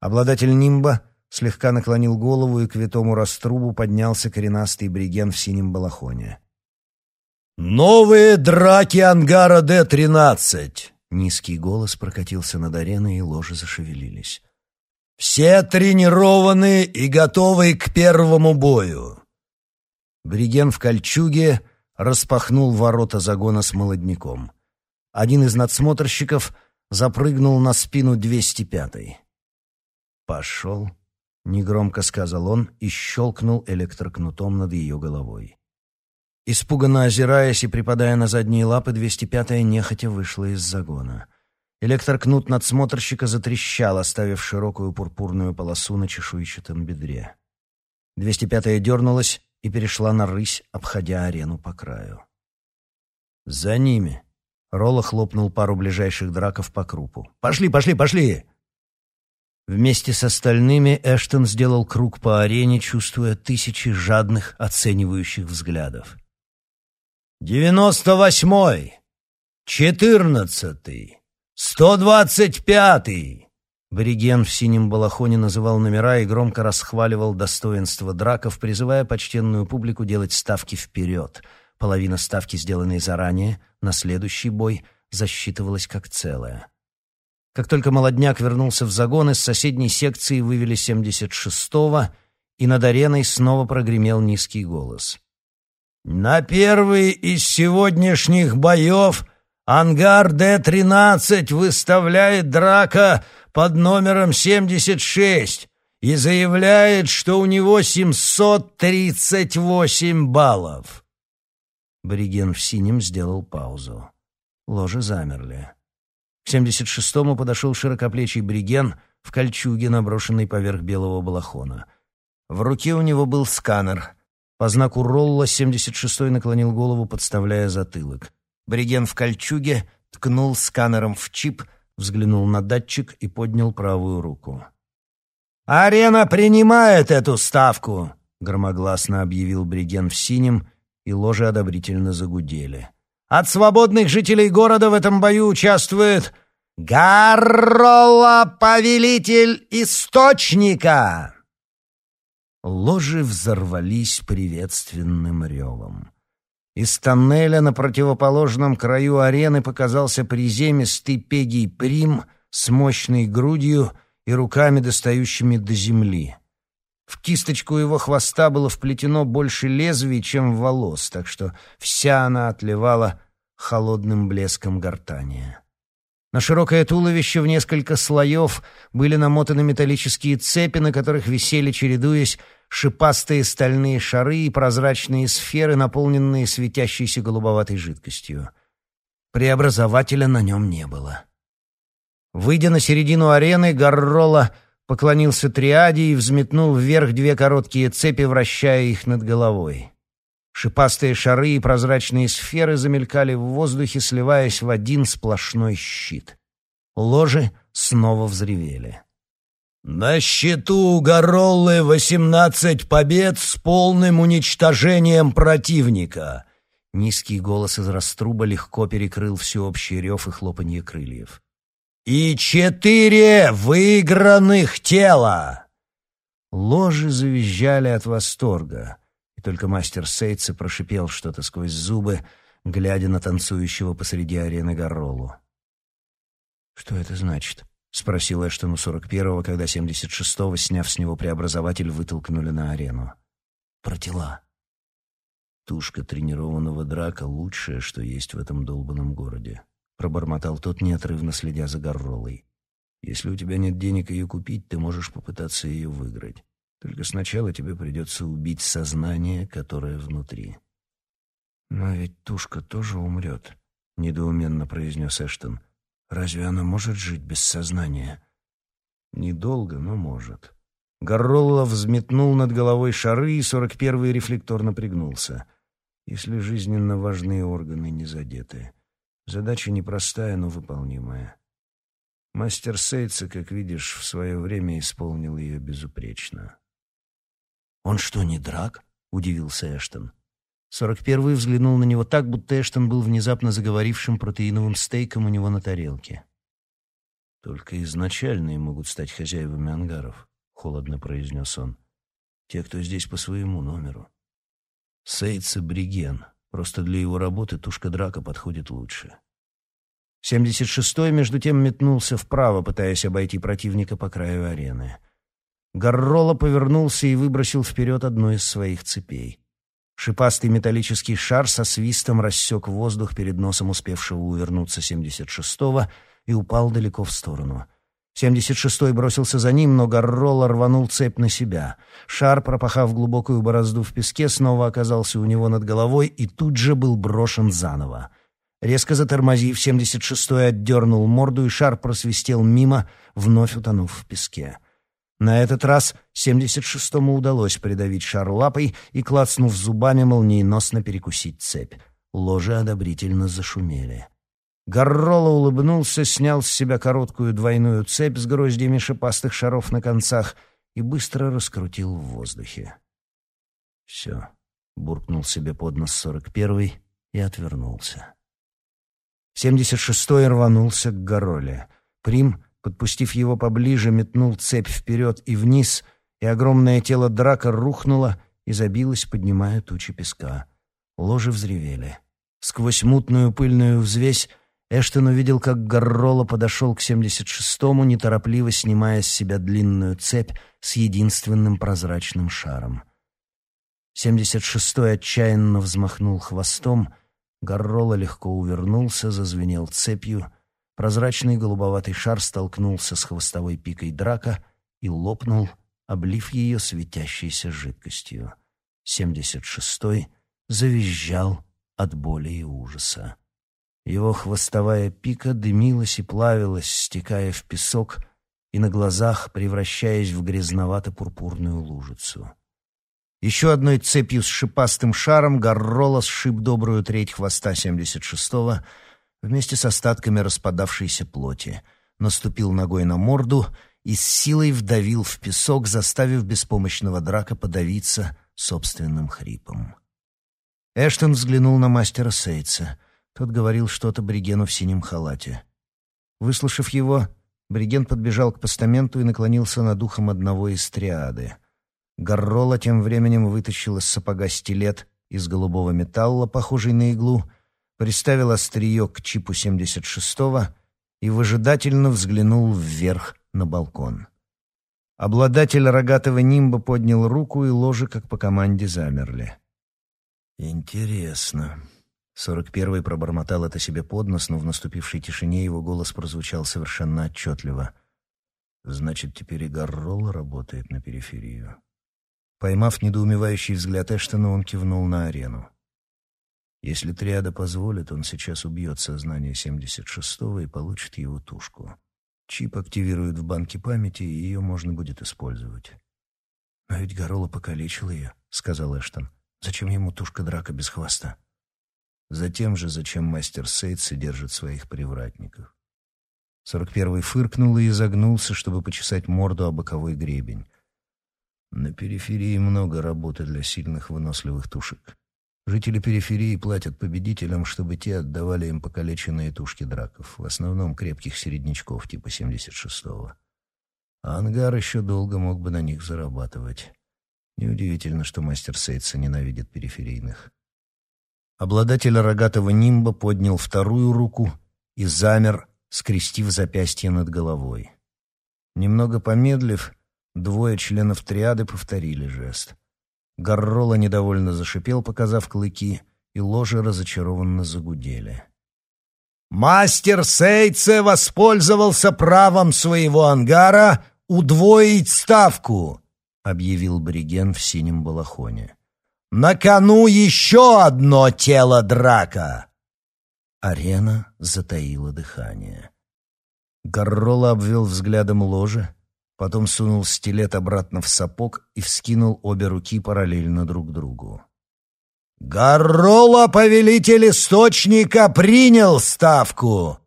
Обладатель нимба слегка наклонил голову, и к витому раструбу поднялся коренастый бриген в синем балахоне. «Новые драки ангара Д-13!» Низкий голос прокатился над ареной, и ложи зашевелились. «Все тренированы и готовы к первому бою!» Бриген в кольчуге распахнул ворота загона с молодняком. Один из надсмотрщиков запрыгнул на спину 205-й. «Пошел», — негромко сказал он и щелкнул электрокнутом над ее головой. Испуганно озираясь и припадая на задние лапы, 205-я нехотя вышла из загона. Электрокнут надсмотрщика затрещал, оставив широкую пурпурную полосу на чешуйчатом бедре. 205-я дернулась и перешла на рысь, обходя арену по краю. «За ними!» — Ролла хлопнул пару ближайших драков по крупу. «Пошли, пошли, пошли!» Вместе с остальными Эштон сделал круг по арене, чувствуя тысячи жадных, оценивающих взглядов. «Девяносто восьмой! Четырнадцатый! Сто двадцать пятый!» Бориген в синем балахоне называл номера и громко расхваливал достоинство драков, призывая почтенную публику делать ставки вперед. Половина ставки, сделанной заранее, на следующий бой, засчитывалась как целая. Как только молодняк вернулся в загон, из соседней секции вывели 76-го, и над ареной снова прогремел низкий голос. «На первый из сегодняшних боев ангар Д-13 выставляет драка под номером 76 и заявляет, что у него 738 баллов». Бориген в синем сделал паузу. Ложи замерли. К 76-му подошел широкоплечий бриген в кольчуге, наброшенной поверх белого балахона. В руке у него был сканер. По знаку Ролла 76-й наклонил голову, подставляя затылок. Бриген в кольчуге ткнул сканером в чип, взглянул на датчик и поднял правую руку. «Арена принимает эту ставку!» — громогласно объявил Бриген в синем, и ложи одобрительно загудели. От свободных жителей города в этом бою участвует Гаррола, повелитель источника. Ложи взорвались приветственным ревом. Из тоннеля на противоположном краю арены показался приземистый Пегий Прим с мощной грудью и руками, достающими до земли. В кисточку его хвоста было вплетено больше лезвий, чем волос, так что вся она отливала холодным блеском гортания. На широкое туловище в несколько слоев были намотаны металлические цепи, на которых висели, чередуясь, шипастые стальные шары и прозрачные сферы, наполненные светящейся голубоватой жидкостью. Преобразователя на нем не было. Выйдя на середину арены, Гаррола поклонился триаде и взметнул вверх две короткие цепи, вращая их над головой. Шипастые шары и прозрачные сферы замелькали в воздухе, сливаясь в один сплошной щит. Ложи снова взревели. «На счету у Гороллы восемнадцать побед с полным уничтожением противника!» Низкий голос из раструба легко перекрыл всеобщий рев и хлопанье крыльев и четыре выигранных тела!» Ложи завизжали от восторга, только мастер Сейтса прошипел что-то сквозь зубы, глядя на танцующего посреди арены Гарролу. «Что это значит?» — спросил Эштон у сорок первого, когда 76-го, сняв с него преобразователь, вытолкнули на арену. «Про тела». Тушка тренированного драка — лучшее, что есть в этом долбанном городе. — пробормотал тот, неотрывно следя за Горролой. «Если у тебя нет денег ее купить, ты можешь попытаться ее выиграть. Только сначала тебе придется убить сознание, которое внутри». «Но ведь тушка тоже умрет», — недоуменно произнес Эштон. «Разве она может жить без сознания?» «Недолго, но может». Горролла взметнул над головой шары, и сорок первый рефлекторно пригнулся. «Если жизненно важные органы не задеты». Задача непростая, но выполнимая. Мастер Сейтса, как видишь, в свое время исполнил ее безупречно. «Он что, не драк?» — удивился Эштон. Сорок первый взглянул на него так, будто Эштон был внезапно заговорившим протеиновым стейком у него на тарелке. «Только изначальные могут стать хозяевами ангаров», — холодно произнес он. «Те, кто здесь по своему номеру. Сейтса Бриген, Просто для его работы тушка драка подходит лучше. 76-й, между тем, метнулся вправо, пытаясь обойти противника по краю арены. Гаррола повернулся и выбросил вперед одну из своих цепей. Шипастый металлический шар со свистом рассек воздух перед носом успевшего увернуться 76-го и упал далеко в сторону — 76-й бросился за ним, но Гарролла рванул цепь на себя. Шар, пропахав глубокую борозду в песке, снова оказался у него над головой и тут же был брошен заново. Резко затормозив, 76-й отдернул морду, и шар просвистел мимо, вновь утонув в песке. На этот раз 76-му удалось придавить шар лапой и, клацнув зубами, молниеносно перекусить цепь. Ложи одобрительно зашумели. Гарроло улыбнулся, снял с себя короткую двойную цепь с гроздьями шипастых шаров на концах и быстро раскрутил в воздухе. «Все», — буркнул себе под нос сорок первый и отвернулся. Семьдесят шестой рванулся к Гороле. Прим, подпустив его поближе, метнул цепь вперед и вниз, и огромное тело драка рухнуло и забилось, поднимая тучи песка. Ложи взревели. Сквозь мутную пыльную взвесь Эштон увидел, как Гарроло подошел к 76-му, неторопливо снимая с себя длинную цепь с единственным прозрачным шаром. 76-й отчаянно взмахнул хвостом, Гарроло легко увернулся, зазвенел цепью, прозрачный голубоватый шар столкнулся с хвостовой пикой драка и лопнул, облив ее светящейся жидкостью. 76-й завизжал от боли и ужаса. Его хвостовая пика дымилась и плавилась, стекая в песок и на глазах превращаясь в грязновато-пурпурную лужицу. Еще одной цепью с шипастым шаром Гаррола сшиб добрую треть хвоста 76-го вместе с остатками распадавшейся плоти, наступил ногой на морду и с силой вдавил в песок, заставив беспомощного драка подавиться собственным хрипом. Эштон взглянул на мастера Сейтса. Тот говорил что-то Бригену в синем халате. Выслушав его, Бриген подбежал к постаменту и наклонился над ухом одного из триады. Гаррола тем временем вытащил из сапога стилет из голубого металла, похожий на иглу, приставил острие к чипу 76-го и выжидательно взглянул вверх на балкон. Обладатель рогатого нимба поднял руку, и ложи, как по команде, замерли. «Интересно». Сорок первый пробормотал это себе под нос, но в наступившей тишине его голос прозвучал совершенно отчетливо. «Значит, теперь и Гарролл работает на периферию». Поймав недоумевающий взгляд Эштона, он кивнул на арену. Если триада позволит, он сейчас убьет сознание 76-го и получит его тушку. Чип активирует в банке памяти, и ее можно будет использовать. «Но ведь Горола покалечил ее», — сказал Эштон. Зачем ему тушка драка без хвоста? Затем же, зачем мастер Сейтс держит своих привратников. Сорок первый фыркнул и изогнулся, чтобы почесать морду о боковой гребень. На периферии много работы для сильных выносливых тушек. Жители периферии платят победителям, чтобы те отдавали им покалеченные тушки драков, в основном крепких середнячков типа 76-го. А ангар еще долго мог бы на них зарабатывать. Неудивительно, что мастер Сейтса ненавидит периферийных. Обладатель рогатого нимба поднял вторую руку и замер, скрестив запястье над головой. Немного помедлив, двое членов триады повторили жест. Гаррола недовольно зашипел, показав клыки, и ложи разочарованно загудели. «Мастер Сейтсе воспользовался правом своего ангара удвоить ставку!» объявил Бриген в синем балахоне. «На кону еще одно тело драка!» Арена затаила дыхание. Гаррола обвел взглядом ложе, потом сунул стилет обратно в сапог и вскинул обе руки параллельно друг другу. «Гаррола, повелитель источника, принял ставку!»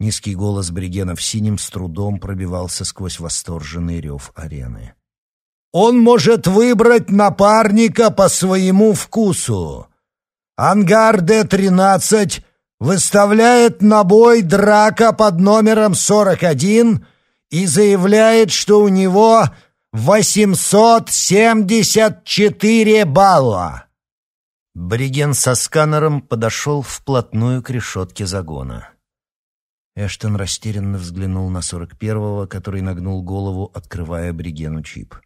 Низкий голос Бригена в синем с трудом пробивался сквозь восторженный рев арены. Он может выбрать напарника по своему вкусу. Ангар Д-13 выставляет на бой драка под номером 41 и заявляет, что у него 874 балла. Бриген со сканером подошел вплотную к решетке загона. Эштон растерянно взглянул на 41-го, который нагнул голову, открывая Бригену чип.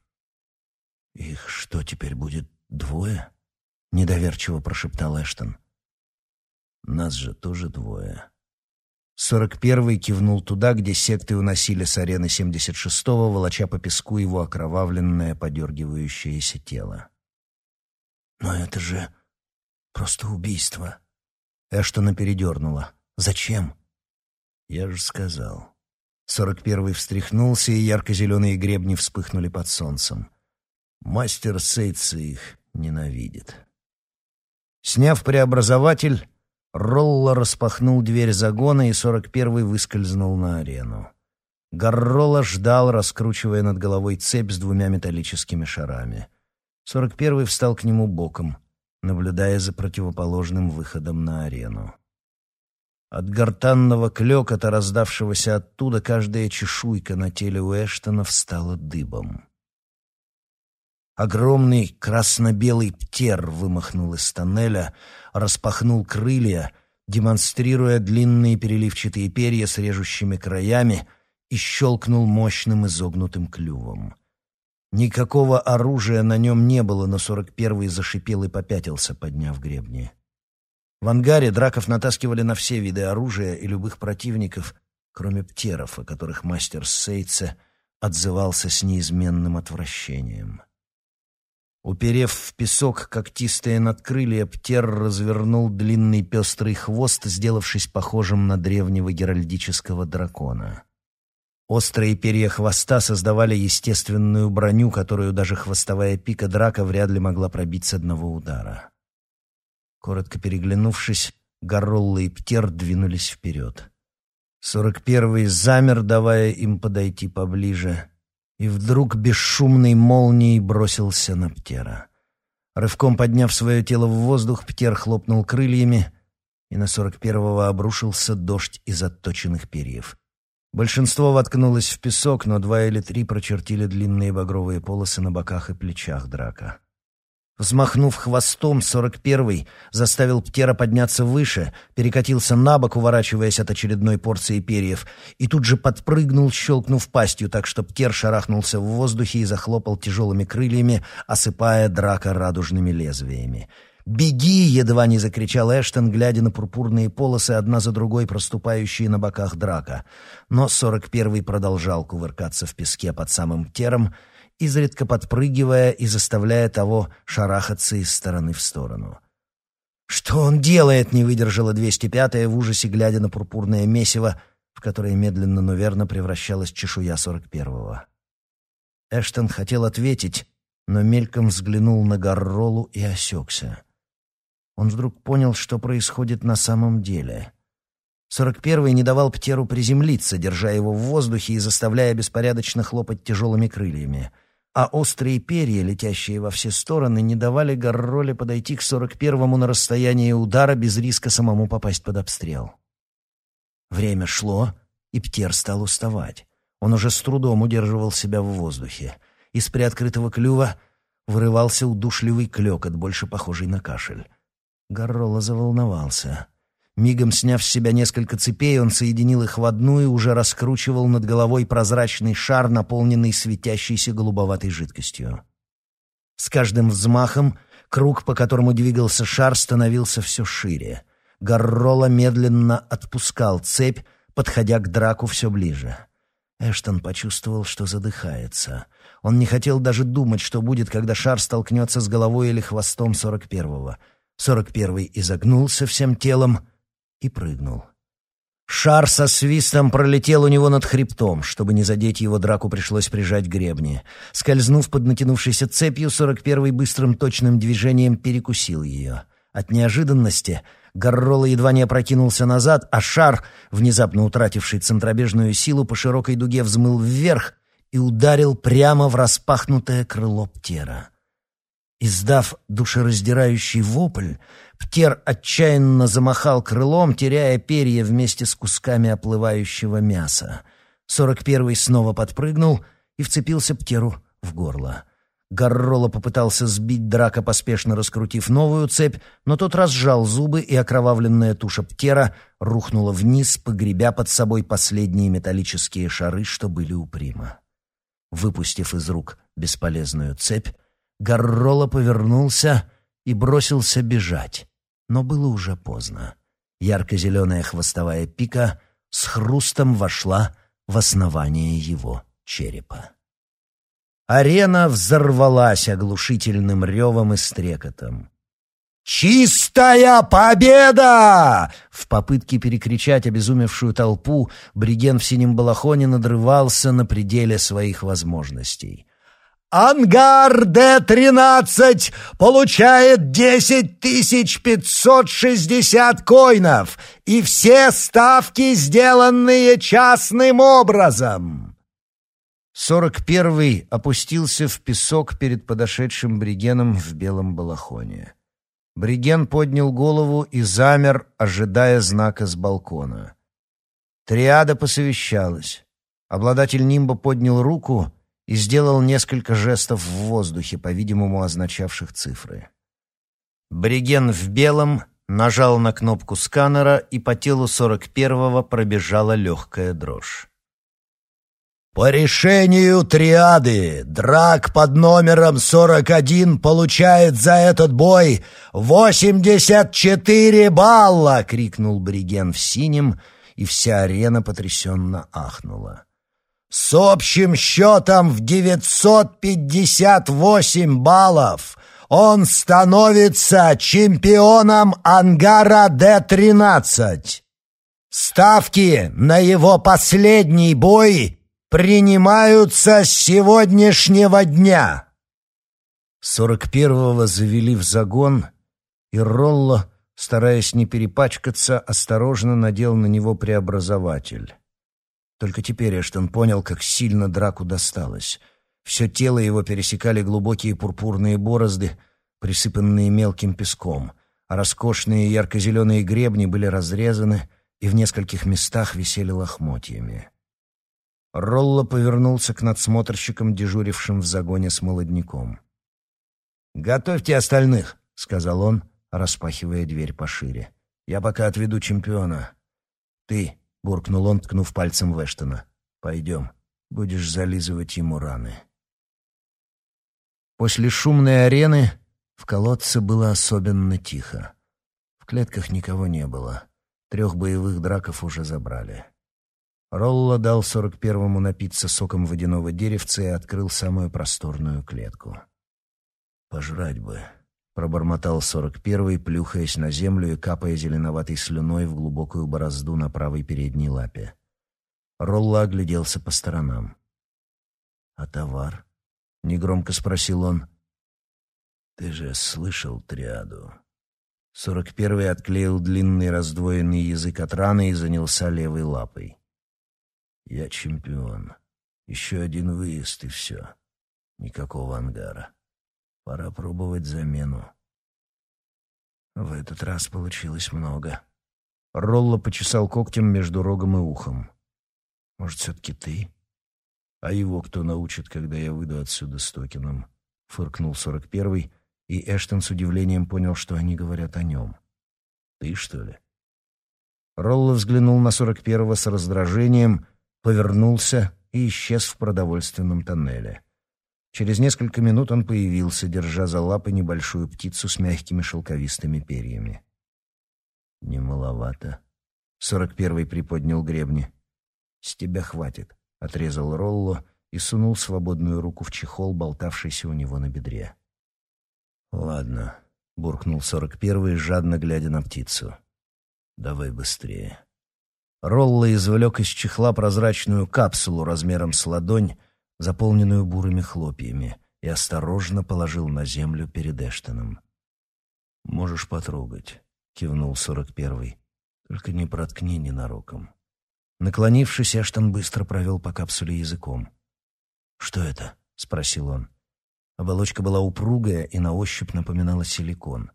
«Их что теперь будет, двое?» — недоверчиво прошептал Эштон. «Нас же тоже двое». Сорок первый кивнул туда, где секты уносили с арены семьдесят шестого, волоча по песку его окровавленное, подергивающееся тело. «Но это же просто убийство!» Эштона передернула. «Зачем?» «Я же сказал». Сорок первый встряхнулся, и ярко-зеленые гребни вспыхнули под солнцем. Мастер Сейтса их ненавидит. Сняв преобразователь, Ролло распахнул дверь загона, и сорок первый выскользнул на арену. Гарроло ждал, раскручивая над головой цепь с двумя металлическими шарами. Сорок первый встал к нему боком, наблюдая за противоположным выходом на арену. От гортанного клёкота, раздавшегося оттуда, каждая чешуйка на теле у Эштона встала дыбом. Огромный красно-белый птер вымахнул из тоннеля, распахнул крылья, демонстрируя длинные переливчатые перья с режущими краями, и щелкнул мощным изогнутым клювом. Никакого оружия на нем не было, но сорок первый зашипел и попятился, подняв гребни. В ангаре драков натаскивали на все виды оружия и любых противников, кроме птеров, о которых мастер Сейтсе отзывался с неизменным отвращением. Уперев в песок когтистые надкрылья, птер развернул длинный пестрый хвост, сделавшись похожим на древнего геральдического дракона. Острые перья хвоста создавали естественную броню, которую даже хвостовая пика драка вряд ли могла пробить с одного удара. Коротко переглянувшись, Горолла и Птер двинулись вперед. Сорок первый замер, давая им подойти поближе, и вдруг бесшумной молнией бросился на Птера. Рывком подняв свое тело в воздух, Птер хлопнул крыльями, и на сорок первого обрушился дождь из отточенных перьев. Большинство воткнулось в песок, но два или три прочертили длинные багровые полосы на боках и плечах драка. Взмахнув хвостом, сорок первый заставил Птера подняться выше, перекатился на бок, уворачиваясь от очередной порции перьев, и тут же подпрыгнул, щелкнув пастью, так что Птер шарахнулся в воздухе и захлопал тяжелыми крыльями, осыпая драка радужными лезвиями. «Беги!» — едва не закричал Эштон, глядя на пурпурные полосы, одна за другой проступающие на боках драка. Но сорок первый продолжал кувыркаться в песке под самым Птером, изредка подпрыгивая и заставляя того шарахаться из стороны в сторону. «Что он делает?» — не выдержала 205-я в ужасе, глядя на пурпурное месиво, в которое медленно, но верно превращалась чешуя 41-го. Эштон хотел ответить, но мельком взглянул на Гарролу и осекся. Он вдруг понял, что происходит на самом деле. Сорок первый не давал Птеру приземлиться, держа его в воздухе и заставляя беспорядочно хлопать тяжелыми крыльями а острые перья, летящие во все стороны, не давали Гарроле подойти к сорок первому на расстояние удара без риска самому попасть под обстрел. Время шло, и Птер стал уставать. Он уже с трудом удерживал себя в воздухе. Из приоткрытого клюва вырывался удушливый клёкот, больше похожий на кашель. Гаррола заволновался. Мигом сняв с себя несколько цепей, он соединил их в одну и уже раскручивал над головой прозрачный шар, наполненный светящейся голубоватой жидкостью. С каждым взмахом круг, по которому двигался шар, становился все шире. Гаррола медленно отпускал цепь, подходя к драку все ближе. Эштон почувствовал, что задыхается. Он не хотел даже думать, что будет, когда шар столкнется с головой или хвостом сорок первого. Сорок первый изогнулся всем телом — и прыгнул. Шар со свистом пролетел у него над хребтом. Чтобы не задеть его, драку пришлось прижать гребни. Скользнув под натянувшейся цепью, сорок первый быстрым точным движением перекусил ее. От неожиданности Горроло едва не опрокинулся назад, а шар, внезапно утративший центробежную силу, по широкой дуге взмыл вверх и ударил прямо в распахнутое крыло птера. Издав душераздирающий вопль, Птер отчаянно замахал крылом, теряя перья вместе с кусками оплывающего мяса. Сорок первый снова подпрыгнул и вцепился Птеру в горло. Гарроло попытался сбить драка, поспешно раскрутив новую цепь, но тот разжал зубы, и окровавленная туша Птера рухнула вниз, погребя под собой последние металлические шары, что были у Прима. Выпустив из рук бесполезную цепь, Гарроло повернулся и бросился бежать. Но было уже поздно. Ярко-зеленая хвостовая пика с хрустом вошла в основание его черепа. Арена взорвалась оглушительным ревом и стрекотом. «Чистая победа!» В попытке перекричать обезумевшую толпу Бриген в синем балахоне надрывался на пределе своих возможностей. Ангар Д-13 получает 10 560 коинов, и все ставки, сделанные частным образом. Сорок первый опустился в песок перед подошедшим Бригеном в белом балахоне. Бриген поднял голову и замер, ожидая знака с балкона. Триада посовещалась. Обладатель нимба поднял руку и сделал несколько жестов в воздухе, по-видимому, означавших цифры. Бриген в белом нажал на кнопку сканера, и по телу сорок первого пробежала легкая дрожь. По решению триады Драк под номером 41 получает за этот бой 84 балла, крикнул Бриген в синем, и вся арена потрясенно ахнула. С общим счетом в 958 баллов он становится чемпионом ангара Д-13. Ставки на его последний бой принимаются с сегодняшнего дня. Сорок первого завели в загон, и Ролло, стараясь не перепачкаться, осторожно надел на него преобразователь. Только теперь Эштон понял, как сильно драку досталось. Все тело его пересекали глубокие пурпурные борозды, присыпанные мелким песком, а роскошные ярко-зеленые гребни были разрезаны и в нескольких местах висели лохмотьями. Ролло повернулся к надсмотрщикам, дежурившим в загоне с молодняком. «Готовьте остальных», — сказал он, распахивая дверь пошире. «Я пока отведу чемпиона». «Ты», — буркнул он, ткнув пальцем в «пойдем, будешь зализывать ему раны». После шумной арены в колодце было особенно тихо. В клетках никого не было. Трех боевых драков уже забрали. Ролла дал сорок первому напиться соком водяного деревца и открыл самую просторную клетку. «Пожрать бы», — пробормотал сорок первый, плюхаясь на землю и капая зеленоватой слюной в глубокую борозду на правой передней лапе. Ролла огляделся по сторонам. «А товар?» — негромко спросил он. «Ты же слышал триаду?» Сорок первый отклеил длинный раздвоенный язык от раны и занялся левой лапой. Я чемпион. Еще один выезд и все. Никакого ангара. Пора пробовать замену. В этот раз получилось много. Ролло почесал когтем между рогом и ухом. Может, все-таки ты? А его кто научит, когда я выйду отсюда с Токином? Фыркнул сорок первый, и Эштон с удивлением понял, что они говорят о нем. Ты, что ли? Ролло взглянул на сорок первого с раздражением повернулся и исчез в продовольственном тоннеле. Через несколько минут он появился, держа за лапы небольшую птицу с мягкими шелковистыми перьями. «Не маловато». Сорок первый приподнял гребни. «С тебя хватит», — отрезал Ролло и сунул свободную руку в чехол, болтавшийся у него на бедре. «Ладно», — буркнул сорок первый, жадно глядя на птицу. «Давай быстрее». Ролла извлек из чехла прозрачную капсулу размером с ладонь, заполненную бурыми хлопьями, и осторожно положил на землю перед Эштоном. «Можешь потрогать», — кивнул сорок первый. «Только не проткни ненароком». Наклонившись, Эштон быстро провел по капсуле языком. «Что это?» — спросил он. Оболочка была упругая и на ощупь напоминала силикон.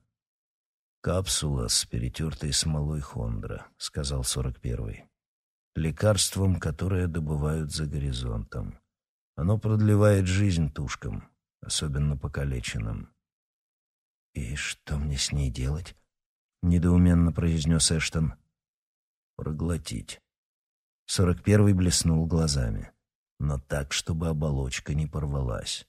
«Капсула с перетертой смолой Хондра», — сказал сорок первый. «Лекарством, которое добывают за горизонтом. Оно продлевает жизнь тушкам, особенно покалеченным». «И что мне с ней делать?» — недоуменно произнес Эштон. «Проглотить». Сорок первый блеснул глазами, но так, чтобы оболочка не порвалась.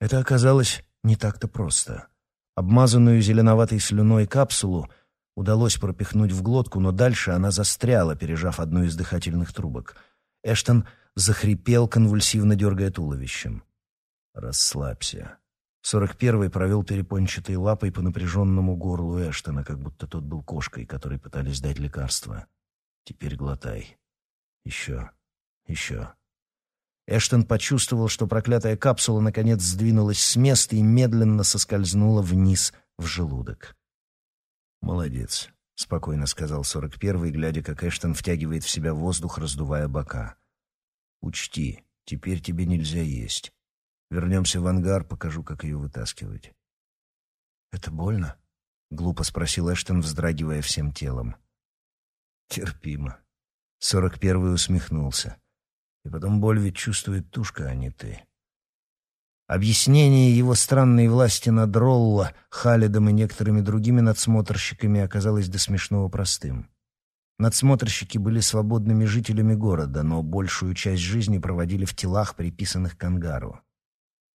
Это оказалось не так-то просто. Обмазанную зеленоватой слюной капсулу удалось пропихнуть в глотку, но дальше она застряла, пережав одну из дыхательных трубок. Эштон захрипел, конвульсивно дергая туловищем. «Расслабься». Сорок первый провел перепончатой лапой по напряженному горлу Эштона, как будто тот был кошкой, которой пытались дать лекарство. «Теперь глотай. Еще. Еще». Эштон почувствовал, что проклятая капсула наконец сдвинулась с места и медленно соскользнула вниз в желудок. «Молодец», — спокойно сказал сорок первый, глядя, как Эштон втягивает в себя воздух, раздувая бока. «Учти, теперь тебе нельзя есть. Вернемся в ангар, покажу, как ее вытаскивать». «Это больно?» — глупо спросил Эштон, вздрагивая всем телом. «Терпимо». Сорок первый усмехнулся. «И потом боль ведь чувствует тушка, а не ты». Объяснение его странной власти над Ролло, Халидом и некоторыми другими надсмотрщиками оказалось до смешного простым. Надсмотрщики были свободными жителями города, но большую часть жизни проводили в телах, приписанных к ангару.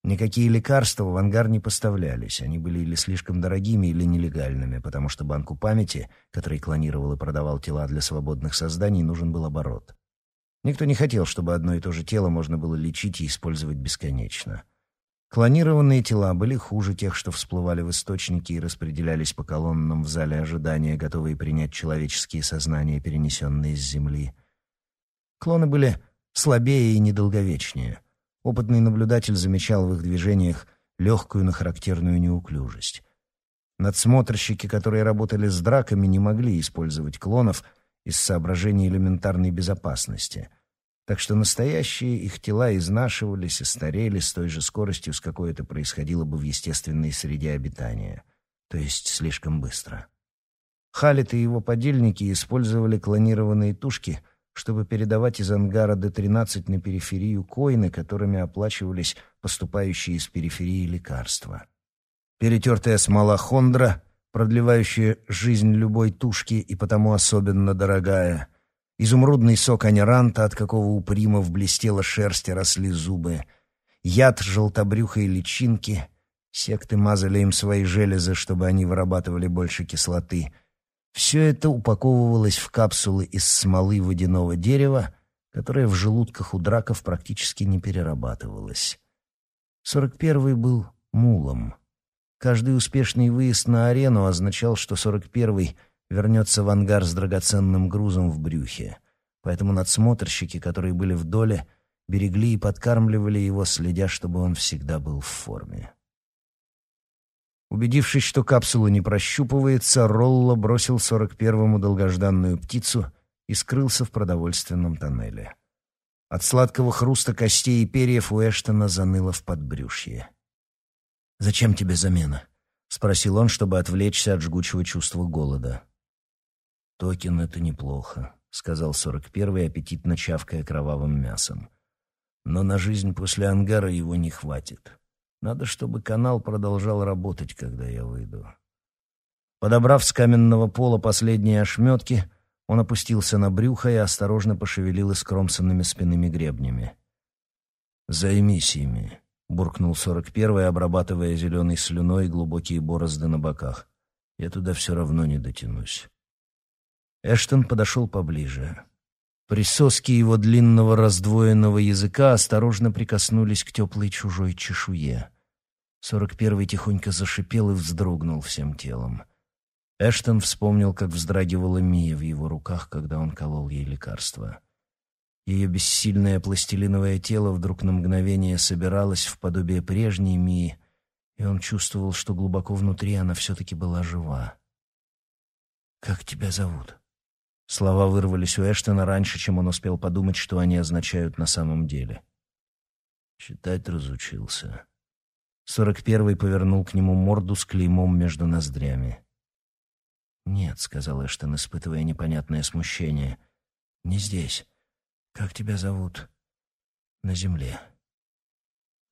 Никакие лекарства в ангар не поставлялись, они были или слишком дорогими, или нелегальными, потому что банку памяти, который клонировал и продавал тела для свободных созданий, нужен был оборот. Никто не хотел, чтобы одно и то же тело можно было лечить и использовать бесконечно. Клонированные тела были хуже тех, что всплывали в источнике и распределялись по колоннам в зале ожидания, готовые принять человеческие сознания, перенесенные с Земли. Клоны были слабее и недолговечнее — Опытный наблюдатель замечал в их движениях легкую, но характерную неуклюжесть. Надсмотрщики, которые работали с драками, не могли использовать клонов из соображений элементарной безопасности. Так что настоящие их тела изнашивались и старели с той же скоростью, с какой это происходило бы в естественной среде обитания, то есть слишком быстро. Халит и его подельники использовали клонированные тушки — чтобы передавать из ангара Д-13 на периферию коины, которыми оплачивались поступающие из периферии лекарства. Перетертая смола хондра, продлевающая жизнь любой тушки и потому особенно дорогая, изумрудный сок аниранта, от какого у примов блестела шерсть и росли зубы, яд желтобрюхой личинки, секты мазали им свои железы, чтобы они вырабатывали больше кислоты — все это упаковывалось в капсулы из смолы водяного дерева, которая в желудках у драков практически не перерабатывалась. Сорок первый был мулом. Каждый успешный выезд на арену означал, что сорок первый вернется в ангар с драгоценным грузом в брюхе. Поэтому надсмотрщики, которые были в доле, берегли и подкармливали его, следя, чтобы он всегда был в форме. Убедившись, что капсула не прощупывается, Ролло бросил сорок первому долгожданную птицу и скрылся в продовольственном тоннеле. От сладкого хруста костей и перьев у Эштона заныло в подбрюшье. «Зачем тебе замена?» — спросил он, чтобы отвлечься от жгучего чувства голода. «Токен — это неплохо», — сказал сорок первый, аппетитно чавкая кровавым мясом. «Но на жизнь после ангара его не хватит». Надо, чтобы канал продолжал работать, когда я выйду. Подобрав с каменного пола последние ошметки, он опустился на брюхо и осторожно пошевелил искромсанными спинными гребнями. «Займись ими», — буркнул сорок первый, обрабатывая зеленой слюной глубокие борозды на боках. «Я туда все равно не дотянусь». Эштон подошел поближе. Присоски его длинного раздвоенного языка осторожно прикоснулись к теплой чужой чешуе. Сорок первый тихонько зашипел и вздрогнул всем телом. Эштон вспомнил, как вздрагивала Мия в его руках, когда он колол ей лекарство. Ее бессильное пластилиновое тело вдруг на мгновение собиралось в подобие прежней Мии, и он чувствовал, что глубоко внутри она все-таки была жива. «Как тебя зовут?» Слова вырвались у Эштона раньше, чем он успел подумать, что они означают на самом деле. Читать разучился. Сорок первый повернул к нему морду с клеймом между ноздрями. «Нет», — сказал Эштон, испытывая непонятное смущение. «Не здесь. Как тебя зовут?» «На земле».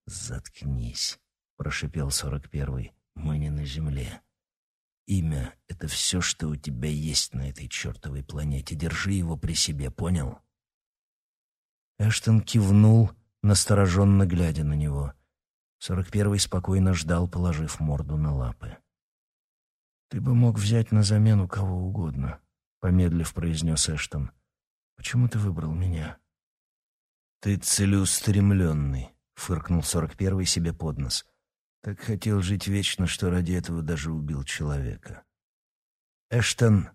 «Заткнись», — прошипел сорок первый. «Мы не на земле». Имя — это все, что у тебя есть на этой чертовой планете. Держи его при себе, понял?» Эштон кивнул, настороженно глядя на него. Сорок первый спокойно ждал, положив морду на лапы. «Ты бы мог взять на замену кого угодно», — помедлив произнес Эштон. «Почему ты выбрал меня?» «Ты целеустремленный», — фыркнул сорок первый себе под нос. Так хотел жить вечно, что ради этого даже убил человека. Эштон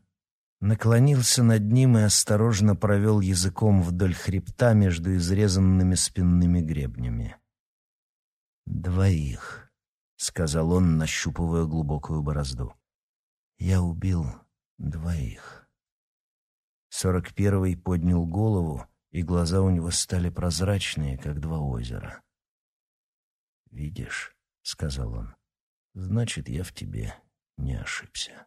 наклонился над ним и осторожно провел языком вдоль хребта между изрезанными спинными гребнями. «Двоих», — сказал он, нащупывая глубокую борозду. «Я убил двоих». Сорок первый поднял голову, и глаза у него стали прозрачные, как два озера. «Видишь», — сказал он, — «значит, я в тебе не ошибся».